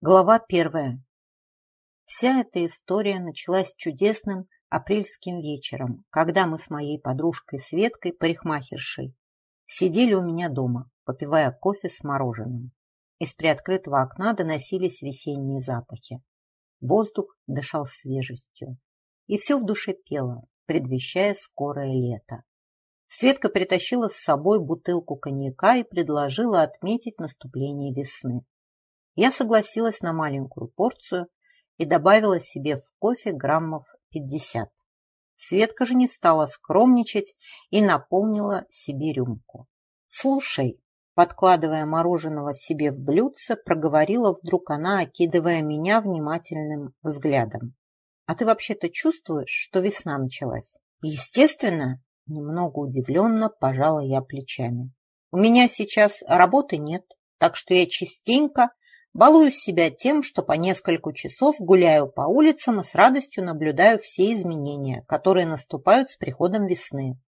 Глава первая. Вся эта история началась чудесным апрельским вечером, когда мы с моей подружкой Светкой, парикмахершей, сидели у меня дома, попивая кофе с мороженым. Из приоткрытого окна доносились весенние запахи. Воздух дышал свежестью. И все в душе пело, предвещая скорое лето. Светка притащила с собой бутылку коньяка и предложила отметить наступление весны. Я согласилась на маленькую порцию и добавила себе в кофе граммов 50. Светка же не стала скромничать и наполнила себе рюмку. «Слушай», подкладывая мороженого себе в блюдце, проговорила вдруг она, окидывая меня внимательным взглядом. «А ты вообще-то чувствуешь, что весна началась?» «Естественно», немного удивленно пожала я плечами. «У меня сейчас работы нет, так что я частенько Балую себя тем, что по несколько часов гуляю по улицам и с радостью наблюдаю все изменения, которые наступают с приходом весны.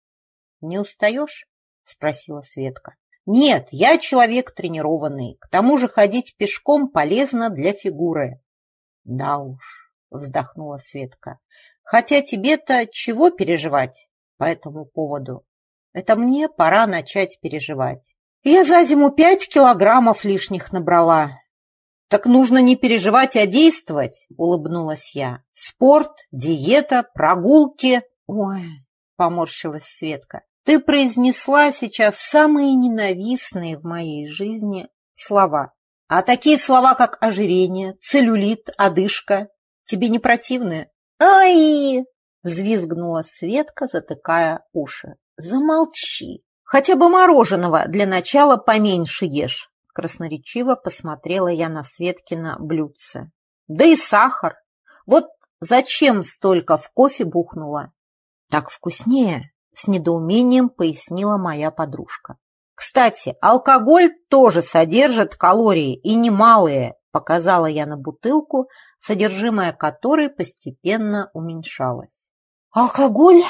«Не устаешь?» – спросила Светка. «Нет, я человек тренированный. К тому же ходить пешком полезно для фигуры». «Да уж», – вздохнула Светка. «Хотя тебе-то чего переживать по этому поводу? Это мне пора начать переживать. Я за зиму пять килограммов лишних набрала. «Так нужно не переживать, а действовать», — улыбнулась я. «Спорт, диета, прогулки...» «Ой», — поморщилась Светка, «ты произнесла сейчас самые ненавистные в моей жизни слова. А такие слова, как ожирение, целлюлит, одышка, тебе не противны?» «Ай!» — взвизгнула Светка, затыкая уши. «Замолчи! Хотя бы мороженого для начала поменьше ешь. Красноречиво посмотрела я на Светкина блюдце. Да и сахар. Вот зачем столько в кофе бухнула? Так вкуснее, с недоумением пояснила моя подружка. Кстати, алкоголь тоже содержит калории и немалые, показала я на бутылку, содержимое которой постепенно уменьшалось. Алкоголь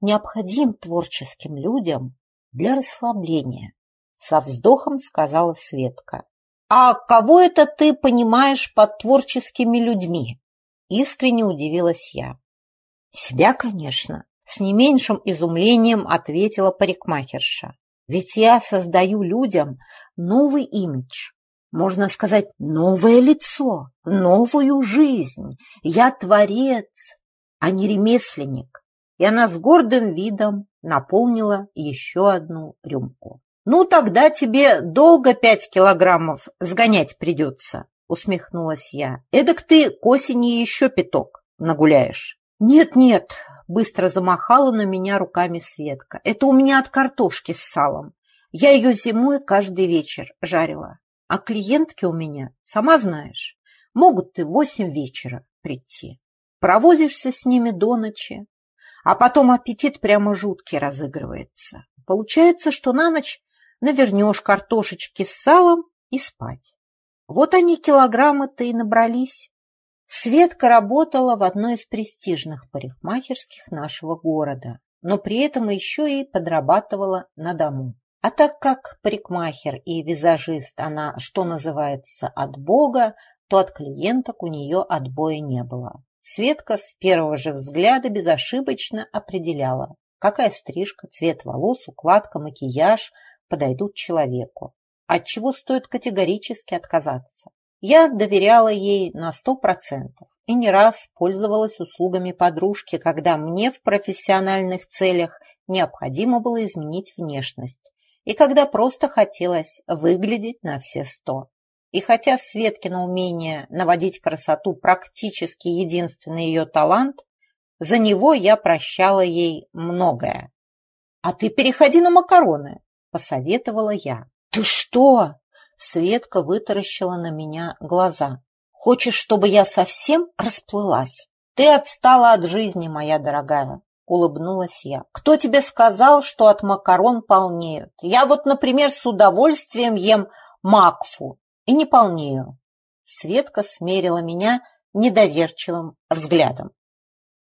необходим творческим людям для расслабления, со вздохом сказала Светка. «А кого это ты понимаешь под творческими людьми?» Искренне удивилась я. «Себя, конечно», — с не меньшим изумлением ответила парикмахерша. «Ведь я создаю людям новый имидж, можно сказать, новое лицо, новую жизнь. Я творец, а не ремесленник». И она с гордым видом наполнила еще одну рюмку. «Ну, тогда тебе долго пять килограммов сгонять придется», — усмехнулась я. «Эдак ты к осени еще пяток нагуляешь». «Нет-нет», — быстро замахала на меня руками Светка. «Это у меня от картошки с салом. Я ее зимой каждый вечер жарила. А клиентки у меня, сама знаешь, могут ты в восемь вечера прийти. Провозишься с ними до ночи, а потом аппетит прямо жуткий разыгрывается. Получается, что на ночь навернешь картошечки с салом и спать. Вот они килограммы-то и набрались. Светка работала в одной из престижных парикмахерских нашего города, но при этом еще и подрабатывала на дому. А так как парикмахер и визажист она, что называется, от Бога, то от клиенток у нее отбоя не было. Светка с первого же взгляда безошибочно определяла, какая стрижка, цвет волос, укладка, макияж подойдут человеку, от чего стоит категорически отказаться. Я доверяла ей на сто процентов и не раз пользовалась услугами подружки, когда мне в профессиональных целях необходимо было изменить внешность и когда просто хотелось выглядеть на все сто. И хотя Светкино умение наводить красоту практически единственный ее талант, за него я прощала ей многое. «А ты переходи на макароны», – посоветовала я. «Ты что?» – Светка вытаращила на меня глаза. «Хочешь, чтобы я совсем расплылась?» «Ты отстала от жизни, моя дорогая», – улыбнулась я. «Кто тебе сказал, что от макарон полнеют? Я вот, например, с удовольствием ем макфу и не полнею». Светка смерила меня недоверчивым взглядом.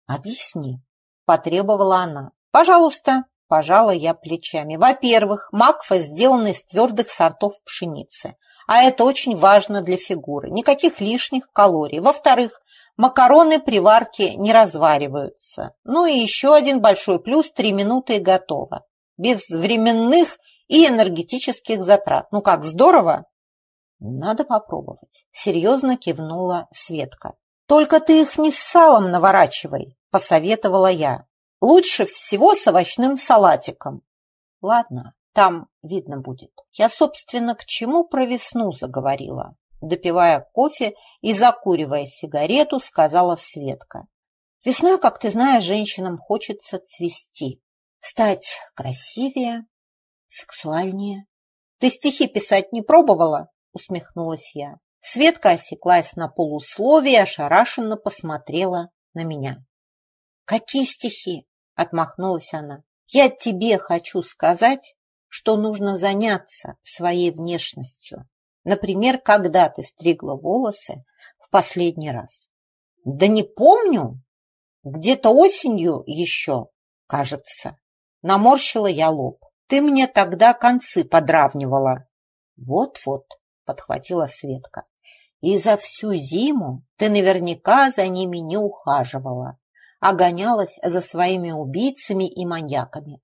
«Объясни», – потребовала она. «Пожалуйста», Пожала я плечами. Во-первых, макфа сделана из твердых сортов пшеницы, а это очень важно для фигуры. Никаких лишних калорий. Во-вторых, макароны при варке не развариваются. Ну и еще один большой плюс – три минуты и готово. Без временных и энергетических затрат. Ну как, здорово? Надо попробовать. Серьезно кивнула Светка. Только ты их не с салом наворачивай, посоветовала я. Лучше всего с овощным салатиком. Ладно, там видно будет. Я, собственно, к чему про весну заговорила. Допивая кофе и закуривая сигарету, сказала Светка. Весной, как ты знаешь, женщинам хочется цвести. Стать красивее, сексуальнее. Ты стихи писать не пробовала? Усмехнулась я. Светка осеклась на полусловие ошарашенно посмотрела на меня. Какие стихи? Отмахнулась она. Я тебе хочу сказать, что нужно заняться своей внешностью. Например, когда ты стригла волосы в последний раз. Да не помню. Где-то осенью еще, кажется. Наморщила я лоб. Ты мне тогда концы подравнивала. Вот-вот, подхватила Светка. И за всю зиму ты наверняка за ними не ухаживала, а гонялась за своими убийцами и маньяками.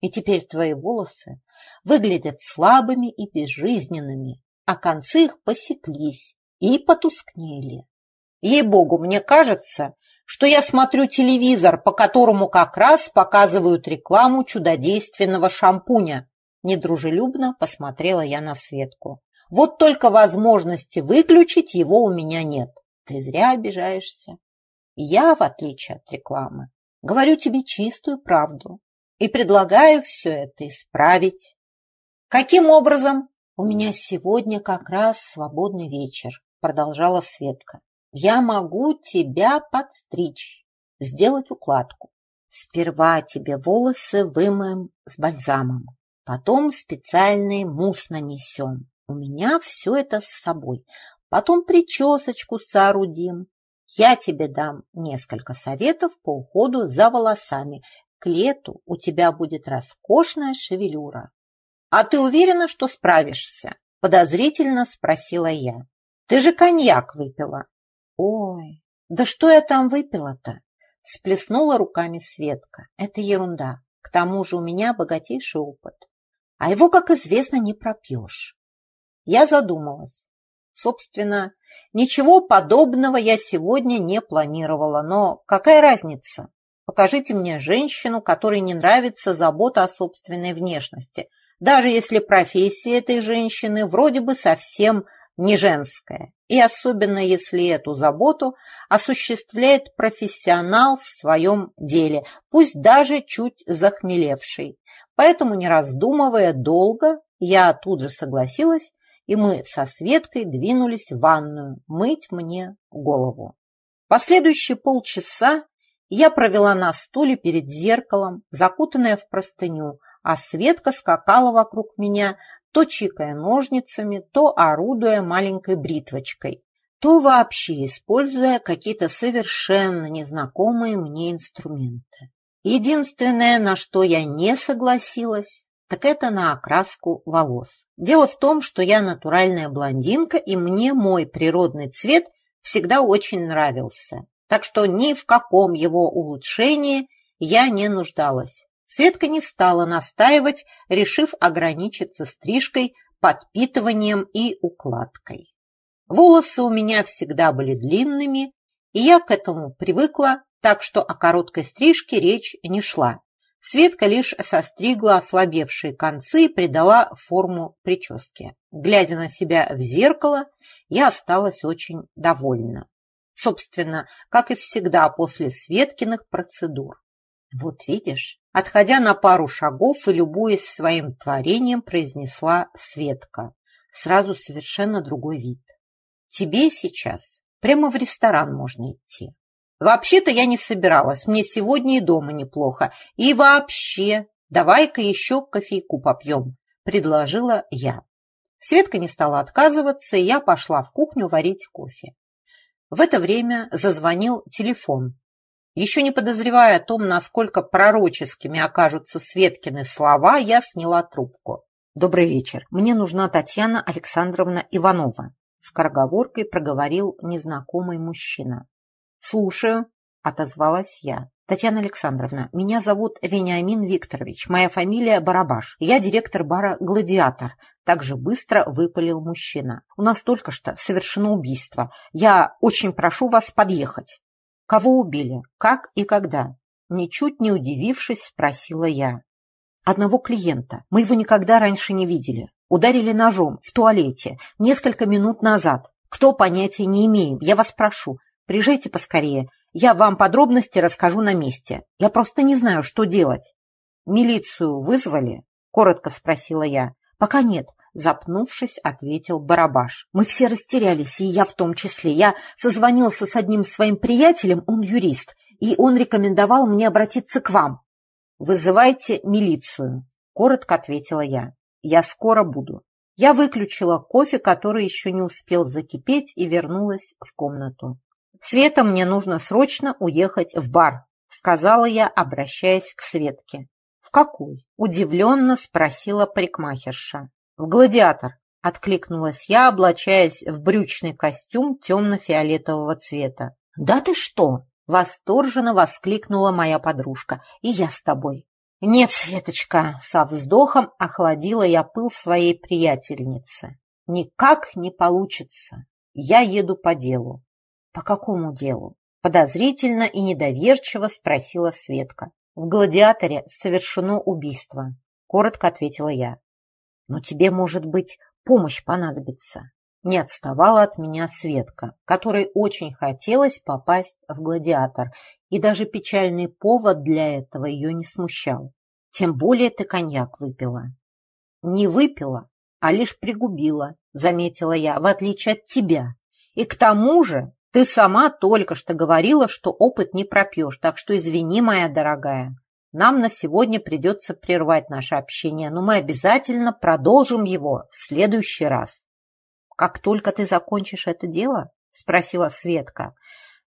И теперь твои волосы выглядят слабыми и безжизненными, а концы их посеклись и потускнели. Ей-богу, мне кажется, что я смотрю телевизор, по которому как раз показывают рекламу чудодейственного шампуня. Недружелюбно посмотрела я на Светку. Вот только возможности выключить его у меня нет. Ты зря обижаешься. Я, в отличие от рекламы, говорю тебе чистую правду и предлагаю все это исправить. Каким образом? У меня сегодня как раз свободный вечер, продолжала Светка. Я могу тебя подстричь, сделать укладку. Сперва тебе волосы вымоем с бальзамом, потом специальный мусс нанесем. У меня все это с собой. Потом причесочку соорудим. Я тебе дам несколько советов по уходу за волосами. К лету у тебя будет роскошная шевелюра. А ты уверена, что справишься? Подозрительно спросила я. Ты же коньяк выпила. Ой, да что я там выпила-то? Сплеснула руками Светка. Это ерунда. К тому же у меня богатейший опыт. А его, как известно, не пропьешь. Я задумалась. Собственно, ничего подобного я сегодня не планировала, но какая разница? Покажите мне женщину, которой не нравится забота о собственной внешности, даже если профессия этой женщины вроде бы совсем не женская, и особенно если эту заботу осуществляет профессионал в своем деле, пусть даже чуть захмелевший. Поэтому, не раздумывая долго, я тут же согласилась, и мы со Светкой двинулись в ванную мыть мне голову. Последующие полчаса я провела на стуле перед зеркалом, закутанная в простыню, а Светка скакала вокруг меня, то чикая ножницами, то орудуя маленькой бритвочкой, то вообще используя какие-то совершенно незнакомые мне инструменты. Единственное, на что я не согласилась, так это на окраску волос. Дело в том, что я натуральная блондинка, и мне мой природный цвет всегда очень нравился. Так что ни в каком его улучшении я не нуждалась. Светка не стала настаивать, решив ограничиться стрижкой, подпитыванием и укладкой. Волосы у меня всегда были длинными, и я к этому привыкла, так что о короткой стрижке речь не шла. Светка лишь состригла ослабевшие концы и придала форму прически. Глядя на себя в зеркало, я осталась очень довольна. Собственно, как и всегда после Светкиных процедур. Вот видишь, отходя на пару шагов и любуясь своим творением, произнесла Светка. Сразу совершенно другой вид. Тебе сейчас прямо в ресторан можно идти. Вообще-то я не собиралась, мне сегодня и дома неплохо. И вообще, давай-ка еще кофейку попьем, предложила я. Светка не стала отказываться, и я пошла в кухню варить кофе. В это время зазвонил телефон. Еще не подозревая о том, насколько пророческими окажутся Светкины слова, я сняла трубку. Добрый вечер. Мне нужна Татьяна Александровна Иванова. Скороговоркой проговорил незнакомый мужчина. Слушаю, отозвалась я. Татьяна Александровна, меня зовут Вениамин Викторович, моя фамилия Барабаш. Я директор бара «Гладиатор». Также быстро выпалил мужчина. У нас только что совершено убийство. Я очень прошу вас подъехать. Кого убили? Как и когда? Ничуть не удивившись, спросила я. Одного клиента. Мы его никогда раньше не видели. Ударили ножом в туалете несколько минут назад. Кто, понятия не имеем. Я вас прошу, приезжайте поскорее. Я вам подробности расскажу на месте. Я просто не знаю, что делать. Милицию вызвали? Коротко спросила я. Пока нет, запнувшись, ответил Барабаш. Мы все растерялись, и я в том числе. Я созвонился с одним своим приятелем, он юрист, и он рекомендовал мне обратиться к вам. Вызывайте милицию, коротко ответила я. Я скоро буду. Я выключила кофе, который еще не успел закипеть, и вернулась в комнату. «Света, мне нужно срочно уехать в бар», — сказала я, обращаясь к Светке. «В какой?» — удивленно спросила парикмахерша. «В гладиатор», — откликнулась я, облачаясь в брючный костюм темно-фиолетового цвета. «Да ты что!» — восторженно воскликнула моя подружка. «И я с тобой». «Нет, Светочка», — со вздохом охладила я пыл своей приятельницы. «Никак не получится. Я еду по делу. «По какому делу?» – подозрительно и недоверчиво спросила Светка. «В «Гладиаторе» совершено убийство», – коротко ответила я. «Но тебе, может быть, помощь понадобится?» Не отставала от меня Светка, которой очень хотелось попасть в «Гладиатор», и даже печальный повод для этого ее не смущал. Тем более ты коньяк выпила. Не выпила, а лишь пригубила, заметила я, в отличие от тебя. И к тому же ты сама только что говорила, что опыт не пропьешь, так что извини, моя дорогая. Нам на сегодня придется прервать наше общение, но мы обязательно продолжим его в следующий раз. Как только ты закончишь это дело? Спросила Светка.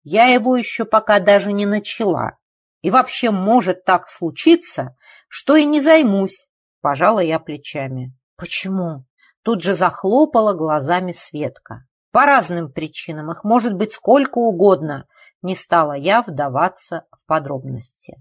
Я его еще пока даже не начала. И вообще может так случиться, что и не займусь. Пожала я плечами. Почему? Тут же захлопала глазами Светка. По разным причинам, их может быть сколько угодно, не стала я вдаваться в подробности.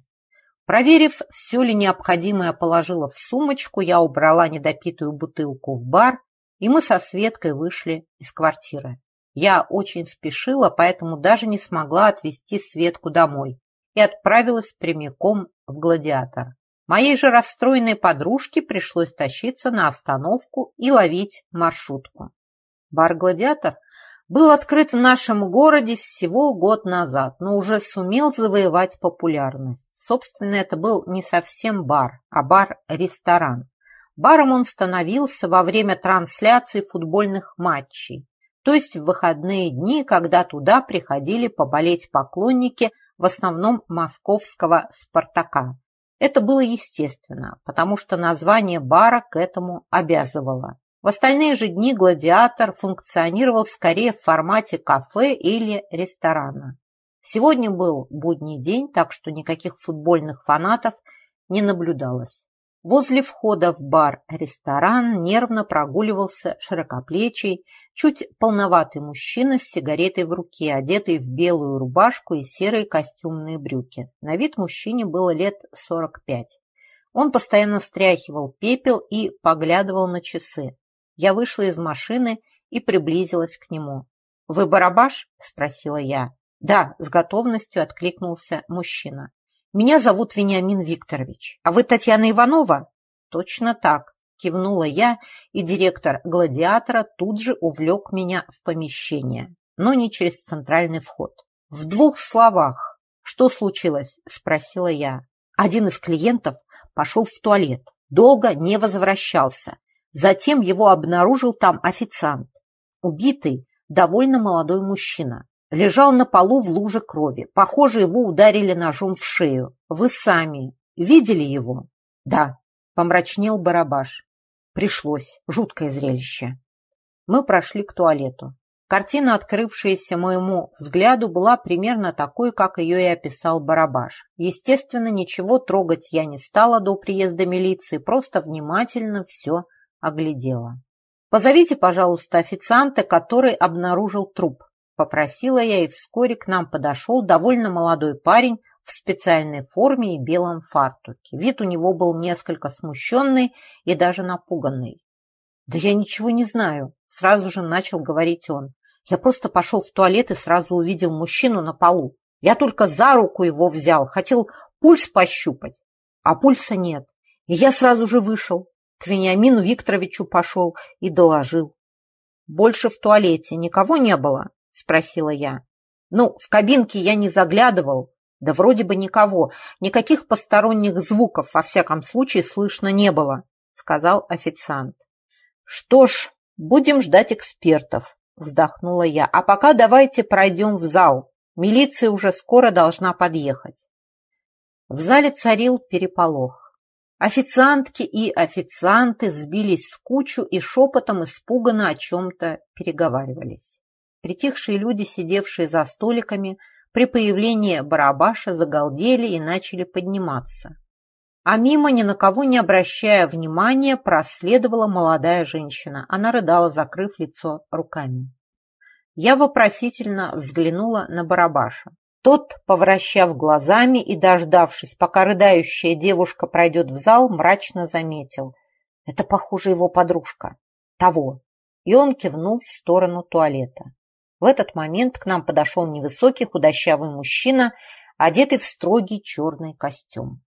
Проверив, все ли необходимое положила в сумочку, я убрала недопитую бутылку в бар, и мы со Светкой вышли из квартиры. Я очень спешила, поэтому даже не смогла отвезти Светку домой и отправилась прямиком в «Гладиатор». Моей же расстроенной подружке пришлось тащиться на остановку и ловить маршрутку. Бар «Гладиатор» был открыт в нашем городе всего год назад, но уже сумел завоевать популярность. Собственно, это был не совсем бар, а бар-ресторан. Баром он становился во время трансляции футбольных матчей, то есть в выходные дни, когда туда приходили поболеть поклонники в основном московского «Спартака». Это было естественно, потому что название бара к этому обязывало. В остальные же дни «Гладиатор» функционировал скорее в формате кафе или ресторана. Сегодня был будний день, так что никаких футбольных фанатов не наблюдалось. Возле входа в бар-ресторан нервно прогуливался широкоплечий, чуть полноватый мужчина с сигаретой в руке, одетый в белую рубашку и серые костюмные брюки. На вид мужчине было лет 45. Он постоянно стряхивал пепел и поглядывал на часы. Я вышла из машины и приблизилась к нему. «Вы барабаш?» – спросила я. «Да», – с готовностью откликнулся мужчина. «Меня зовут Вениамин Викторович. А вы Татьяна Иванова?» «Точно так», – кивнула я, и директор «Гладиатора» тут же увлек меня в помещение, но не через центральный вход. «В двух словах. Что случилось?» – спросила я. Один из клиентов пошел в туалет, долго не возвращался. Затем его обнаружил там официант. Убитый, довольно молодой мужчина. Лежал на полу в луже крови. Похоже, его ударили ножом в шею. Вы сами видели его? Да, помрачнел Барабаш. Пришлось. Жуткое зрелище. Мы прошли к туалету. Картина, открывшаяся моему взгляду, была примерно такой, как ее и описал Барабаш. Естественно, ничего трогать я не стала до приезда милиции, просто внимательно все оглядела. «Позовите, пожалуйста, официанта, который обнаружил труп», – попросила я, и вскоре к нам подошел довольно молодой парень в специальной форме и белом фартуке. Вид у него был несколько смущенный и даже напуганный. «Да я ничего не знаю», – сразу же начал говорить он. «Я просто пошел в туалет и сразу увидел мужчину на полу. Я только за руку его взял, хотел пульс пощупать, а пульса нет. И я сразу же вышел, к Вениамину Викторовичу пошел и доложил. «Больше в туалете никого не было?» – спросила я. «Ну, в кабинке я не заглядывал, да вроде бы никого, никаких посторонних звуков, во всяком случае, слышно не было», – сказал официант. «Что ж, будем ждать экспертов», – вздохнула я. «А пока давайте пройдем в зал, милиция уже скоро должна подъехать». В зале царил переполох. Официантки и официанты сбились в кучу и шепотом испуганно о чем-то переговаривались. Притихшие люди, сидевшие за столиками, при появлении барабаша загалдели и начали подниматься. А мимо, ни на кого не обращая внимания, проследовала молодая женщина. Она рыдала, закрыв лицо руками. Я вопросительно взглянула на барабаша. Тот, повращав глазами и дождавшись, пока рыдающая девушка пройдет в зал, мрачно заметил. Это, похоже, его подружка. Того. И он кивнул в сторону туалета. В этот момент к нам подошел невысокий худощавый мужчина, одетый в строгий черный костюм.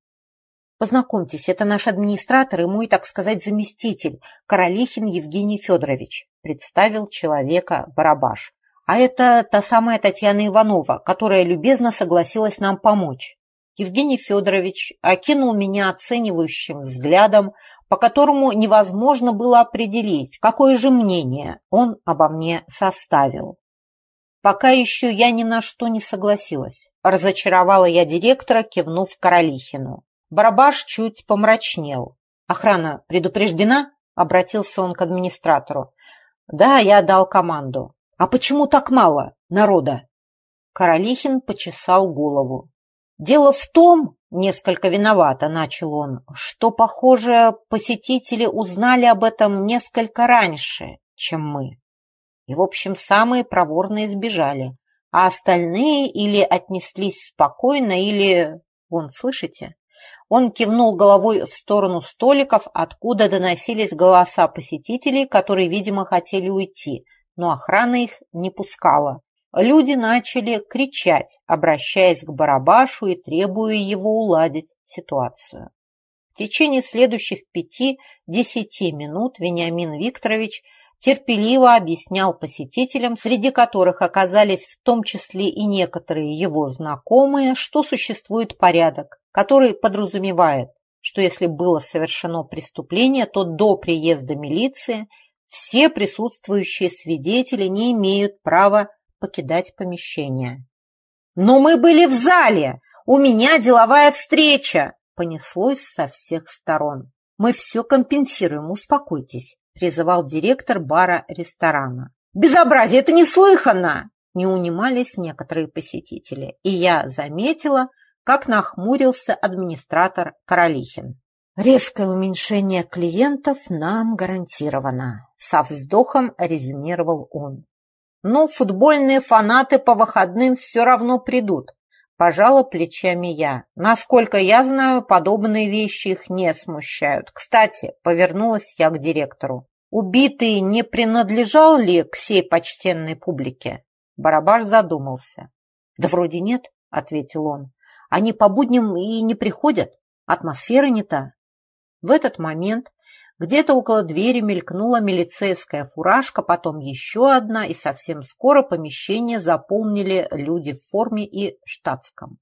Познакомьтесь, это наш администратор и мой, так сказать, заместитель, Королихин Евгений Федорович, представил человека Барабаш. А это та самая Татьяна Иванова, которая любезно согласилась нам помочь. Евгений Федорович окинул меня оценивающим взглядом, по которому невозможно было определить, какое же мнение он обо мне составил. Пока еще я ни на что не согласилась. Разочаровала я директора, кивнув Королихину. Барабаш чуть помрачнел. «Охрана предупреждена?» — обратился он к администратору. «Да, я дал команду. «А почему так мало народа?» Королихин почесал голову. «Дело в том, — несколько виновато начал он, — что, похоже, посетители узнали об этом несколько раньше, чем мы. И, в общем, самые проворные сбежали, а остальные или отнеслись спокойно, или... Вон, слышите?» Он кивнул головой в сторону столиков, откуда доносились голоса посетителей, которые, видимо, хотели уйти — но охрана их не пускала. Люди начали кричать, обращаясь к Барабашу и требуя его уладить ситуацию. В течение следующих пяти-десяти минут Вениамин Викторович терпеливо объяснял посетителям, среди которых оказались в том числе и некоторые его знакомые, что существует порядок, который подразумевает, что если было совершено преступление, то до приезда милиции все присутствующие свидетели не имеют права покидать помещение. «Но мы были в зале! У меня деловая встреча!» Понеслось со всех сторон. «Мы все компенсируем, успокойтесь», призывал директор бара-ресторана. «Безобразие! Это неслыханно!» Не унимались некоторые посетители, и я заметила, как нахмурился администратор Королихин. Резкое уменьшение клиентов нам гарантировано, со вздохом резюмировал он. Но футбольные фанаты по выходным все равно придут, пожала плечами я. Насколько я знаю, подобные вещи их не смущают. Кстати, повернулась я к директору. Убитый не принадлежал ли к всей почтенной публике? Барабаш задумался. Да вроде нет, ответил он. Они по будням и не приходят. Атмосфера не та. В этот момент где-то около двери мелькнула милицейская фуражка, потом еще одна, и совсем скоро помещение заполнили люди в форме и штатском.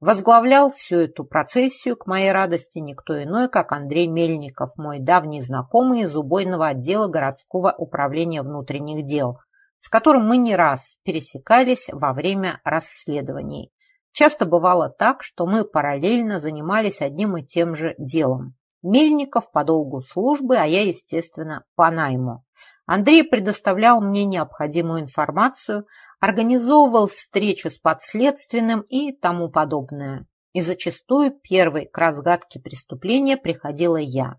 Возглавлял всю эту процессию, к моей радости, никто иной, как Андрей Мельников, мой давний знакомый из убойного отдела городского управления внутренних дел, с которым мы не раз пересекались во время расследований. Часто бывало так, что мы параллельно занимались одним и тем же делом. Мельников по долгу службы, а я, естественно, по найму. Андрей предоставлял мне необходимую информацию, организовывал встречу с подследственным и тому подобное. И зачастую первой к разгадке преступления приходила я.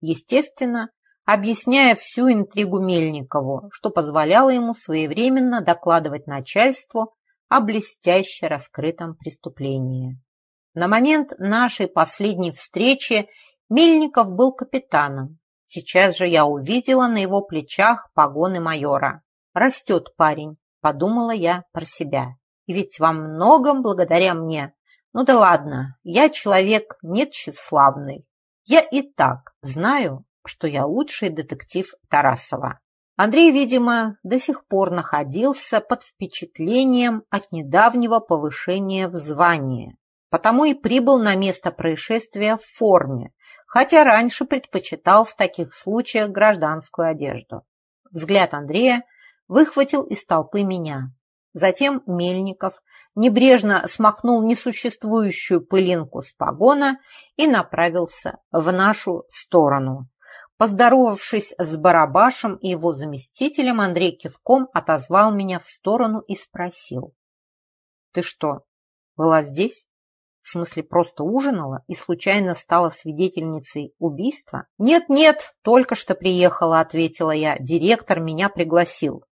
Естественно, объясняя всю интригу Мельникову, что позволяло ему своевременно докладывать начальству о блестяще раскрытом преступлении. На момент нашей последней встречи Мельников был капитаном. Сейчас же я увидела на его плечах погоны майора. Растет парень, подумала я про себя. И ведь во многом благодаря мне. Ну да ладно, я человек не тщеславный. Я и так знаю, что я лучший детектив Тарасова. Андрей, видимо, до сих пор находился под впечатлением от недавнего повышения в звании, потому и прибыл на место происшествия в форме, хотя раньше предпочитал в таких случаях гражданскую одежду. Взгляд Андрея выхватил из толпы меня. Затем Мельников небрежно смахнул несуществующую пылинку с погона и направился в нашу сторону. Поздоровавшись с Барабашем и его заместителем, Андрей кивком отозвал меня в сторону и спросил. «Ты что, была здесь? В смысле, просто ужинала и случайно стала свидетельницей убийства?» «Нет-нет, только что приехала», — ответила я. «Директор меня пригласил».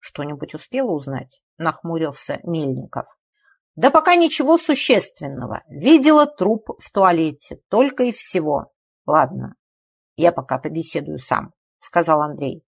«Что-нибудь успела узнать?» — нахмурился Мельников. «Да пока ничего существенного. Видела труп в туалете, только и всего. Ладно, я пока побеседую сам», — сказал Андрей.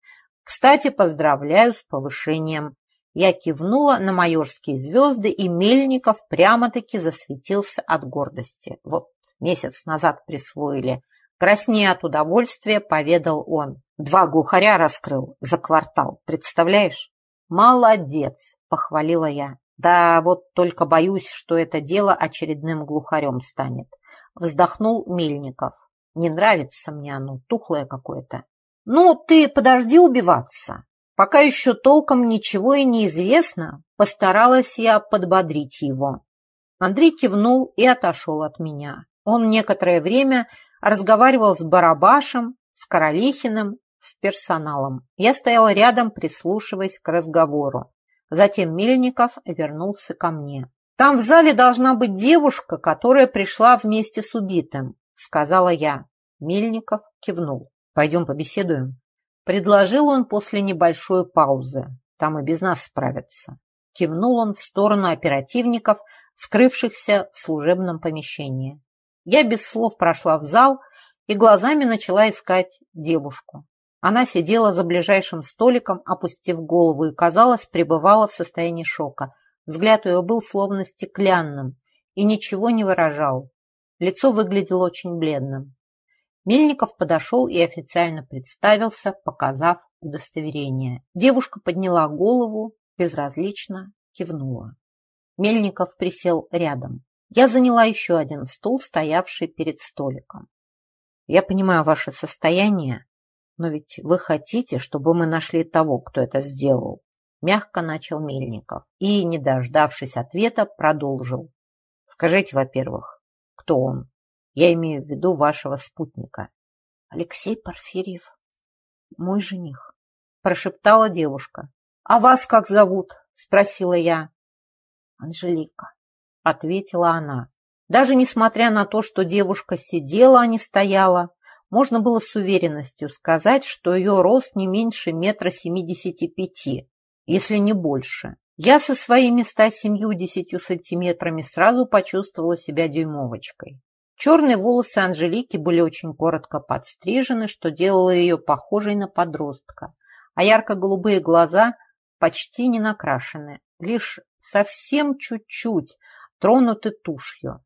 «Кстати, поздравляю с повышением». Я кивнула на майорские звезды, и Мельников прямо-таки засветился от гордости. Вот месяц назад присвоили. Краснея от удовольствия, поведал он. Два глухаря раскрыл за квартал, представляешь? «Молодец!» – похвалила я. «Да вот только боюсь, что это дело очередным глухарем станет», – вздохнул Мельников. «Не нравится мне оно, тухлое какое-то». «Ну, ты подожди убиваться. Пока еще толком ничего и не известно», – постаралась я подбодрить его. Андрей кивнул и отошел от меня. Он некоторое время разговаривал с Барабашем, с Королихиным с персоналом. Я стояла рядом, прислушиваясь к разговору. Затем Мельников вернулся ко мне. «Там в зале должна быть девушка, которая пришла вместе с убитым», — сказала я. Мельников кивнул. «Пойдем побеседуем». Предложил он после небольшой паузы. Там и без нас справятся. Кивнул он в сторону оперативников, скрывшихся в служебном помещении. Я без слов прошла в зал и глазами начала искать девушку. Она сидела за ближайшим столиком, опустив голову, и, казалось, пребывала в состоянии шока. Взгляд ее был словно стеклянным и ничего не выражал. Лицо выглядело очень бледным. Мельников подошел и официально представился, показав удостоверение. Девушка подняла голову, безразлично кивнула. Мельников присел рядом. Я заняла еще один стул, стоявший перед столиком. «Я понимаю ваше состояние», но ведь вы хотите, чтобы мы нашли того, кто это сделал? Мягко начал Мельников и, не дождавшись ответа, продолжил. Скажите, во-первых, кто он? Я имею в виду вашего спутника. Алексей Порфирьев, мой жених, прошептала девушка. А вас как зовут? Спросила я. Анжелика, ответила она. Даже несмотря на то, что девушка сидела, а не стояла, можно было с уверенностью сказать, что ее рост не меньше метра семидесяти пяти, если не больше. Я со своими 170 сантиметрами сразу почувствовала себя дюймовочкой. Черные волосы Анжелики были очень коротко подстрижены, что делало ее похожей на подростка, а ярко-голубые глаза почти не накрашены, лишь совсем чуть-чуть тронуты тушью.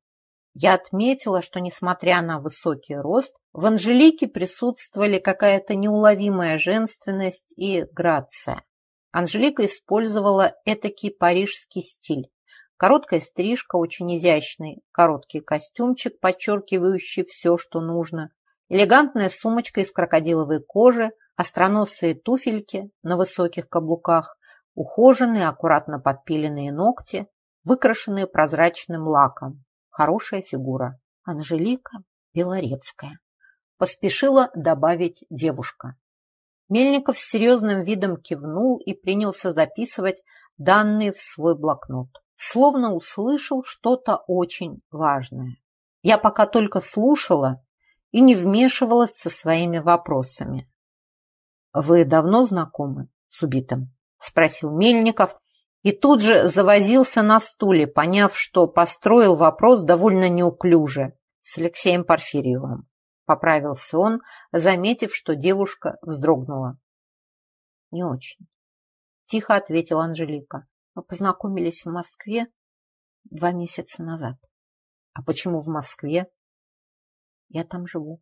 Я отметила, что, несмотря на высокий рост, в Анжелике присутствовали какая-то неуловимая женственность и грация. Анжелика использовала этакий парижский стиль. Короткая стрижка, очень изящный, короткий костюмчик, подчеркивающий все, что нужно, элегантная сумочка из крокодиловой кожи, остроносые туфельки на высоких каблуках, ухоженные, аккуратно подпиленные ногти, выкрашенные прозрачным лаком. Хорошая фигура. Анжелика Белорецкая. Поспешила добавить девушка. Мельников с серьезным видом кивнул и принялся записывать данные в свой блокнот. Словно услышал что-то очень важное. Я пока только слушала и не вмешивалась со своими вопросами. Вы давно знакомы с убитым? Спросил Мельников и тут же завозился на стуле, поняв, что построил вопрос довольно неуклюже с Алексеем Порфирьевым. Поправился он, заметив, что девушка вздрогнула. Не очень. Тихо ответила Анжелика. Мы познакомились в Москве два месяца назад. А почему в Москве? Я там живу,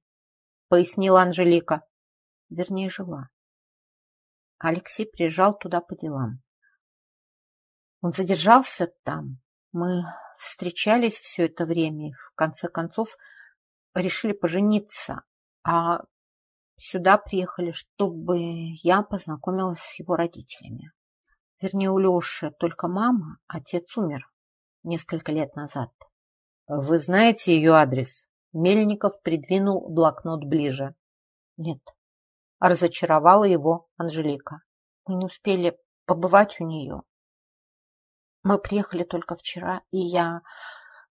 пояснила Анжелика. Вернее, жила. Алексей приезжал туда по делам. Он задержался там. Мы встречались все это время и в конце концов решили пожениться. А сюда приехали, чтобы я познакомилась с его родителями. Вернее, у Леши только мама, отец умер несколько лет назад. Вы знаете ее адрес? Мельников придвинул блокнот ближе. Нет, разочаровала его Анжелика. Мы не успели побывать у нее. Мы приехали только вчера, и я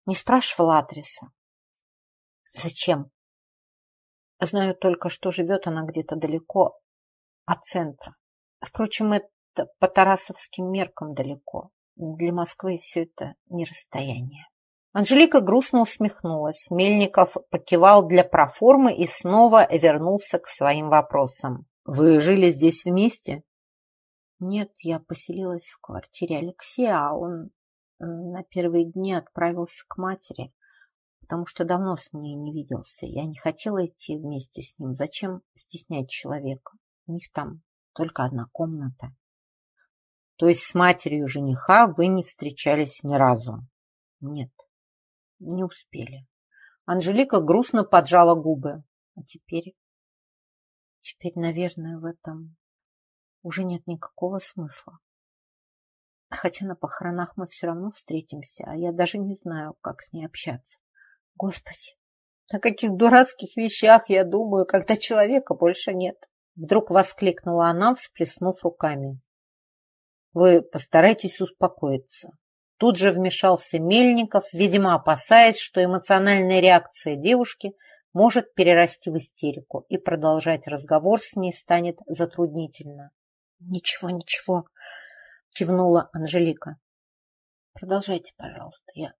не спрашивала адреса. Зачем? Знаю только, что живет она где-то далеко от центра. Впрочем, это по тарасовским меркам далеко. Для Москвы все это не расстояние. Анжелика грустно усмехнулась. Мельников покивал для проформы и снова вернулся к своим вопросам. «Вы жили здесь вместе?» «Нет, я поселилась в квартире Алексея, а он на первые дни отправился к матери, потому что давно с ней не виделся. Я не хотела идти вместе с ним. Зачем стеснять человека? У них там только одна комната». То есть с матерью жениха вы не встречались ни разу? Нет, не успели. Анжелика грустно поджала губы. А теперь... Теперь, наверное, в этом уже нет никакого смысла. Хотя на похоронах мы все равно встретимся, а я даже не знаю, как с ней общаться. Господи, о каких дурацких вещах я думаю, когда человека больше нет. Вдруг воскликнула она, всплеснув руками. Вы постарайтесь успокоиться. Тут же вмешался Мельников, видимо, опасаясь, что эмоциональная реакция девушки может перерасти в истерику, и продолжать разговор с ней станет затруднительно. «Ничего, ничего», — кивнула Анжелика. «Продолжайте, пожалуйста, я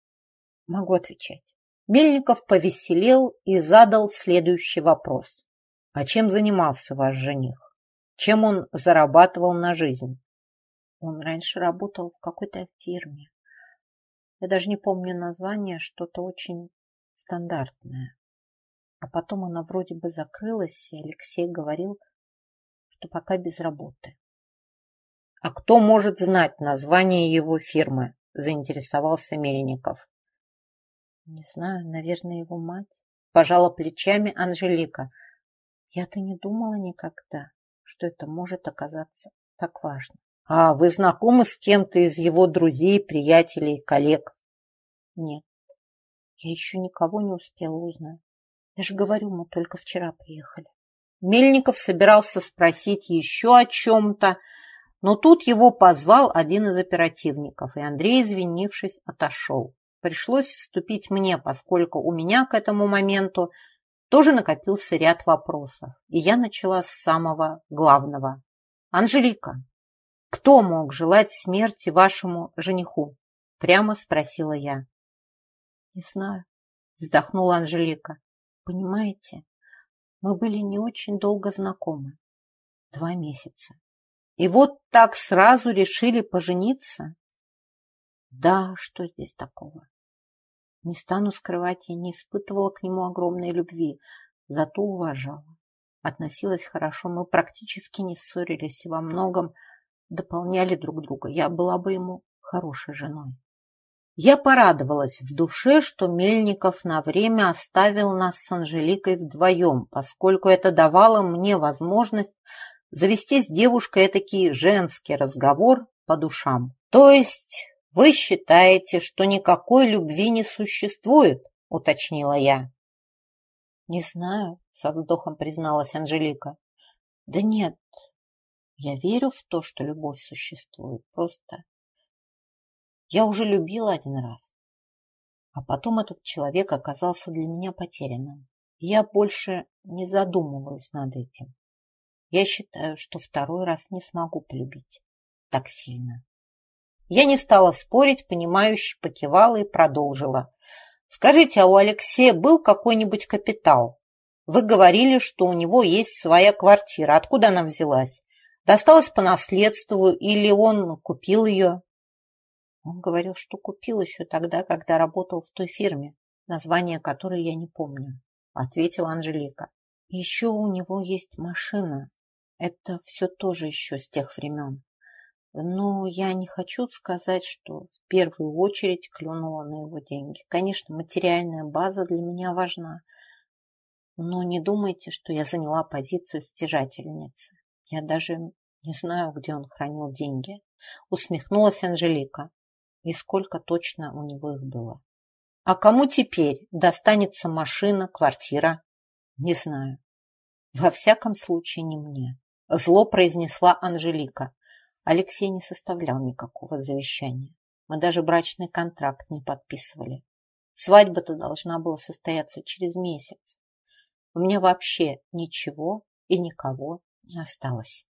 могу отвечать». Мельников повеселел и задал следующий вопрос. «А чем занимался ваш жених? Чем он зарабатывал на жизнь?» Он раньше работал в какой-то фирме. Я даже не помню название, что-то очень стандартное. А потом она вроде бы закрылась, и Алексей говорил, что пока без работы. А кто может знать название его фирмы? Заинтересовался Мельников. Не знаю, наверное, его мать. Пожала плечами Анжелика. Я-то не думала никогда, что это может оказаться так важно. А вы знакомы с кем-то из его друзей, приятелей, коллег? Нет, я еще никого не успела узнать. Я же говорю, мы только вчера приехали. Мельников собирался спросить еще о чем-то, но тут его позвал один из оперативников, и Андрей, извинившись, отошел. Пришлось вступить мне, поскольку у меня к этому моменту тоже накопился ряд вопросов, и я начала с самого главного. «Анжелика, «Кто мог желать смерти вашему жениху?» – прямо спросила я. «Не знаю», – вздохнула Анжелика. «Понимаете, мы были не очень долго знакомы. Два месяца. И вот так сразу решили пожениться? Да, что здесь такого? Не стану скрывать, я не испытывала к нему огромной любви, зато уважала. Относилась хорошо, мы практически не ссорились и во многом дополняли друг друга. Я была бы ему хорошей женой. Я порадовалась в душе, что Мельников на время оставил нас с Анжеликой вдвоем, поскольку это давало мне возможность завести с девушкой этакий женский разговор по душам. То есть вы считаете, что никакой любви не существует, уточнила я. Не знаю, со вздохом призналась Анжелика. Да нет, я верю в то, что любовь существует. Просто я уже любила один раз. А потом этот человек оказался для меня потерянным. Я больше не задумываюсь над этим. Я считаю, что второй раз не смогу полюбить так сильно. Я не стала спорить, понимающе покивала и продолжила. Скажите, а у Алексея был какой-нибудь капитал? Вы говорили, что у него есть своя квартира. Откуда она взялась? Досталась по наследству или он купил ее? Он говорил, что купил еще тогда, когда работал в той фирме, название которой я не помню, ответила Анжелика. Еще у него есть машина. Это все тоже еще с тех времен. Но я не хочу сказать, что в первую очередь клюнула на его деньги. Конечно, материальная база для меня важна. Но не думайте, что я заняла позицию стяжательницы. Я даже не знаю, где он хранил деньги. Усмехнулась Анжелика. И сколько точно у него их было. А кому теперь достанется машина, квартира? Не знаю. Во всяком случае, не мне. Зло произнесла Анжелика. Алексей не составлял никакого завещания. Мы даже брачный контракт не подписывали. Свадьба-то должна была состояться через месяц. У меня вообще ничего и никого не осталось.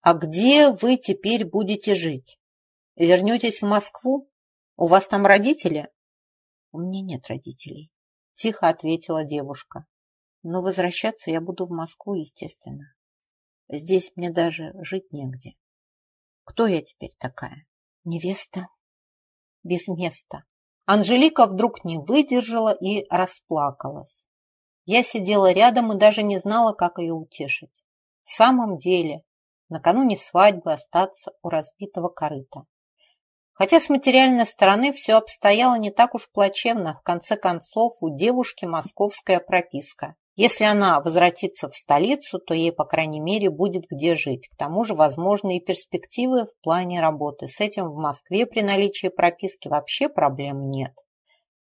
А где вы теперь будете жить? Вернетесь в Москву? У вас там родители? У меня нет родителей, тихо ответила девушка. Но возвращаться я буду в Москву, естественно. Здесь мне даже жить негде. Кто я теперь такая? Невеста. Без места. Анжелика вдруг не выдержала и расплакалась. Я сидела рядом и даже не знала, как ее утешить. В самом деле, накануне свадьбы остаться у разбитого корыта. Хотя с материальной стороны все обстояло не так уж плачевно, в конце концов у девушки московская прописка. Если она возвратится в столицу, то ей, по крайней мере, будет где жить. К тому же, возможны и перспективы в плане работы. С этим в Москве при наличии прописки вообще проблем нет.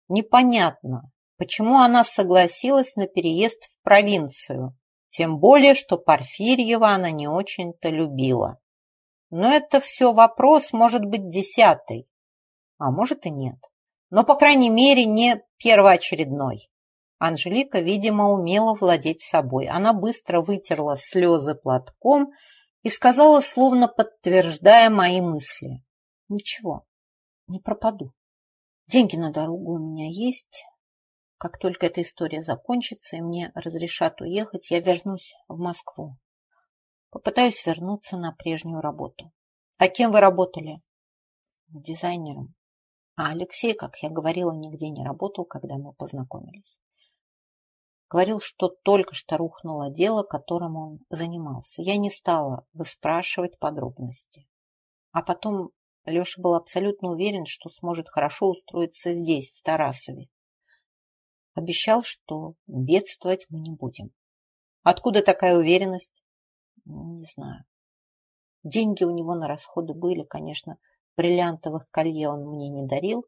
Непонятно, почему она согласилась на переезд в провинцию. Тем более, что Порфирьева она не очень-то любила. Но это все вопрос, может быть, десятый. А может и нет. Но, по крайней мере, не первоочередной. Анжелика, видимо, умела владеть собой. Она быстро вытерла слезы платком и сказала, словно подтверждая мои мысли. Ничего, не пропаду. Деньги на дорогу у меня есть. Как только эта история закончится и мне разрешат уехать, я вернусь в Москву. Попытаюсь вернуться на прежнюю работу. А кем вы работали? Дизайнером. А Алексей, как я говорила, нигде не работал, когда мы познакомились. Говорил, что только что рухнуло дело, которым он занимался. Я не стала выспрашивать подробности. А потом Леша был абсолютно уверен, что сможет хорошо устроиться здесь, в Тарасове. Обещал, что бедствовать мы не будем. Откуда такая уверенность? Не знаю. Деньги у него на расходы были, конечно. Бриллиантовых колье он мне не дарил,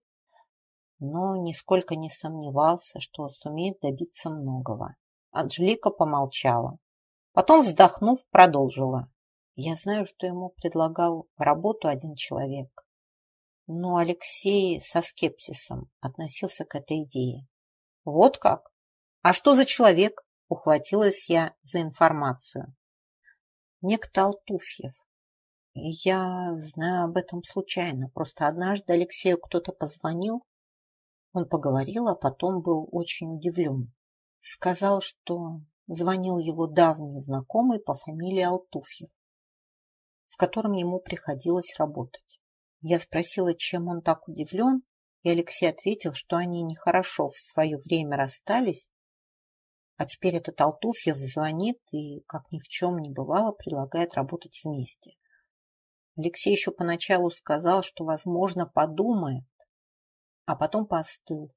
но нисколько не сомневался, что сумеет добиться многого. Анжелика помолчала. Потом, вздохнув, продолжила. Я знаю, что ему предлагал работу один человек. Но Алексей со скепсисом относился к этой идее. Вот как? А что за человек? Ухватилась я за информацию. Некто Алтуфьев. Я знаю об этом случайно. Просто однажды Алексею кто-то позвонил он поговорил, а потом был очень удивлен. Сказал, что звонил его давний знакомый по фамилии Алтуфьев, с которым ему приходилось работать. Я спросила, чем он так удивлен, и Алексей ответил, что они нехорошо в свое время расстались, а теперь этот Алтуфьев звонит и, как ни в чем не бывало, предлагает работать вместе. Алексей еще поначалу сказал, что, возможно, подумает, а потом постыл.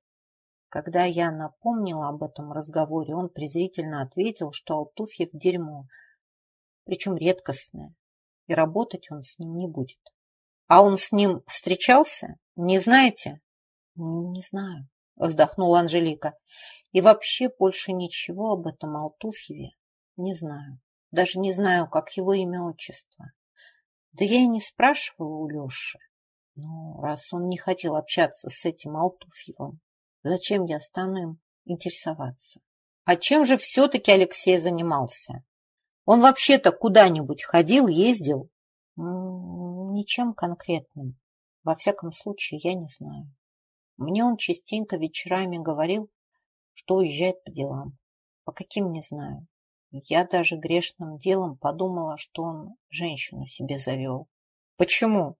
Когда я напомнила об этом разговоре, он презрительно ответил, что Алтуфьев дерьмо, причем редкостное, и работать он с ним не будет. А он с ним встречался? Не знаете? Не знаю, вздохнула Анжелика. И вообще больше ничего об этом Алтуфьеве не знаю. Даже не знаю, как его имя отчество. Да я и не спрашивала у Леши. Ну, раз он не хотел общаться с этим Алтуфьевым, зачем я стану им интересоваться? А чем же все-таки Алексей занимался? Он вообще-то куда-нибудь ходил, ездил? Ничем конкретным. Во всяком случае, я не знаю. Мне он частенько вечерами говорил, что уезжает по делам. По каким, не знаю. Я даже грешным делом подумала, что он женщину себе завел. Почему?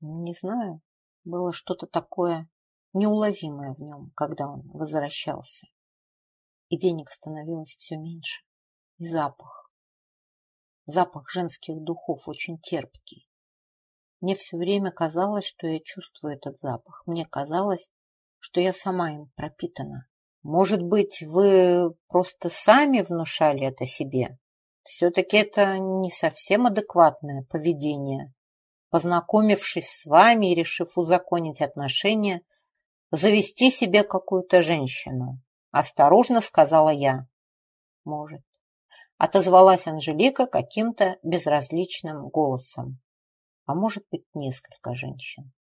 Не знаю. Было что-то такое неуловимое в нем, когда он возвращался. И денег становилось все меньше. И запах. Запах женских духов очень терпкий. Мне все время казалось, что я чувствую этот запах. Мне казалось, что я сама им пропитана. Может быть, вы просто сами внушали это себе? Все-таки это не совсем адекватное поведение. Познакомившись с вами и решив узаконить отношения, завести себе какую-то женщину. Осторожно сказала я. Может. Отозвалась Анжелика каким-то безразличным голосом. А может быть, несколько женщин.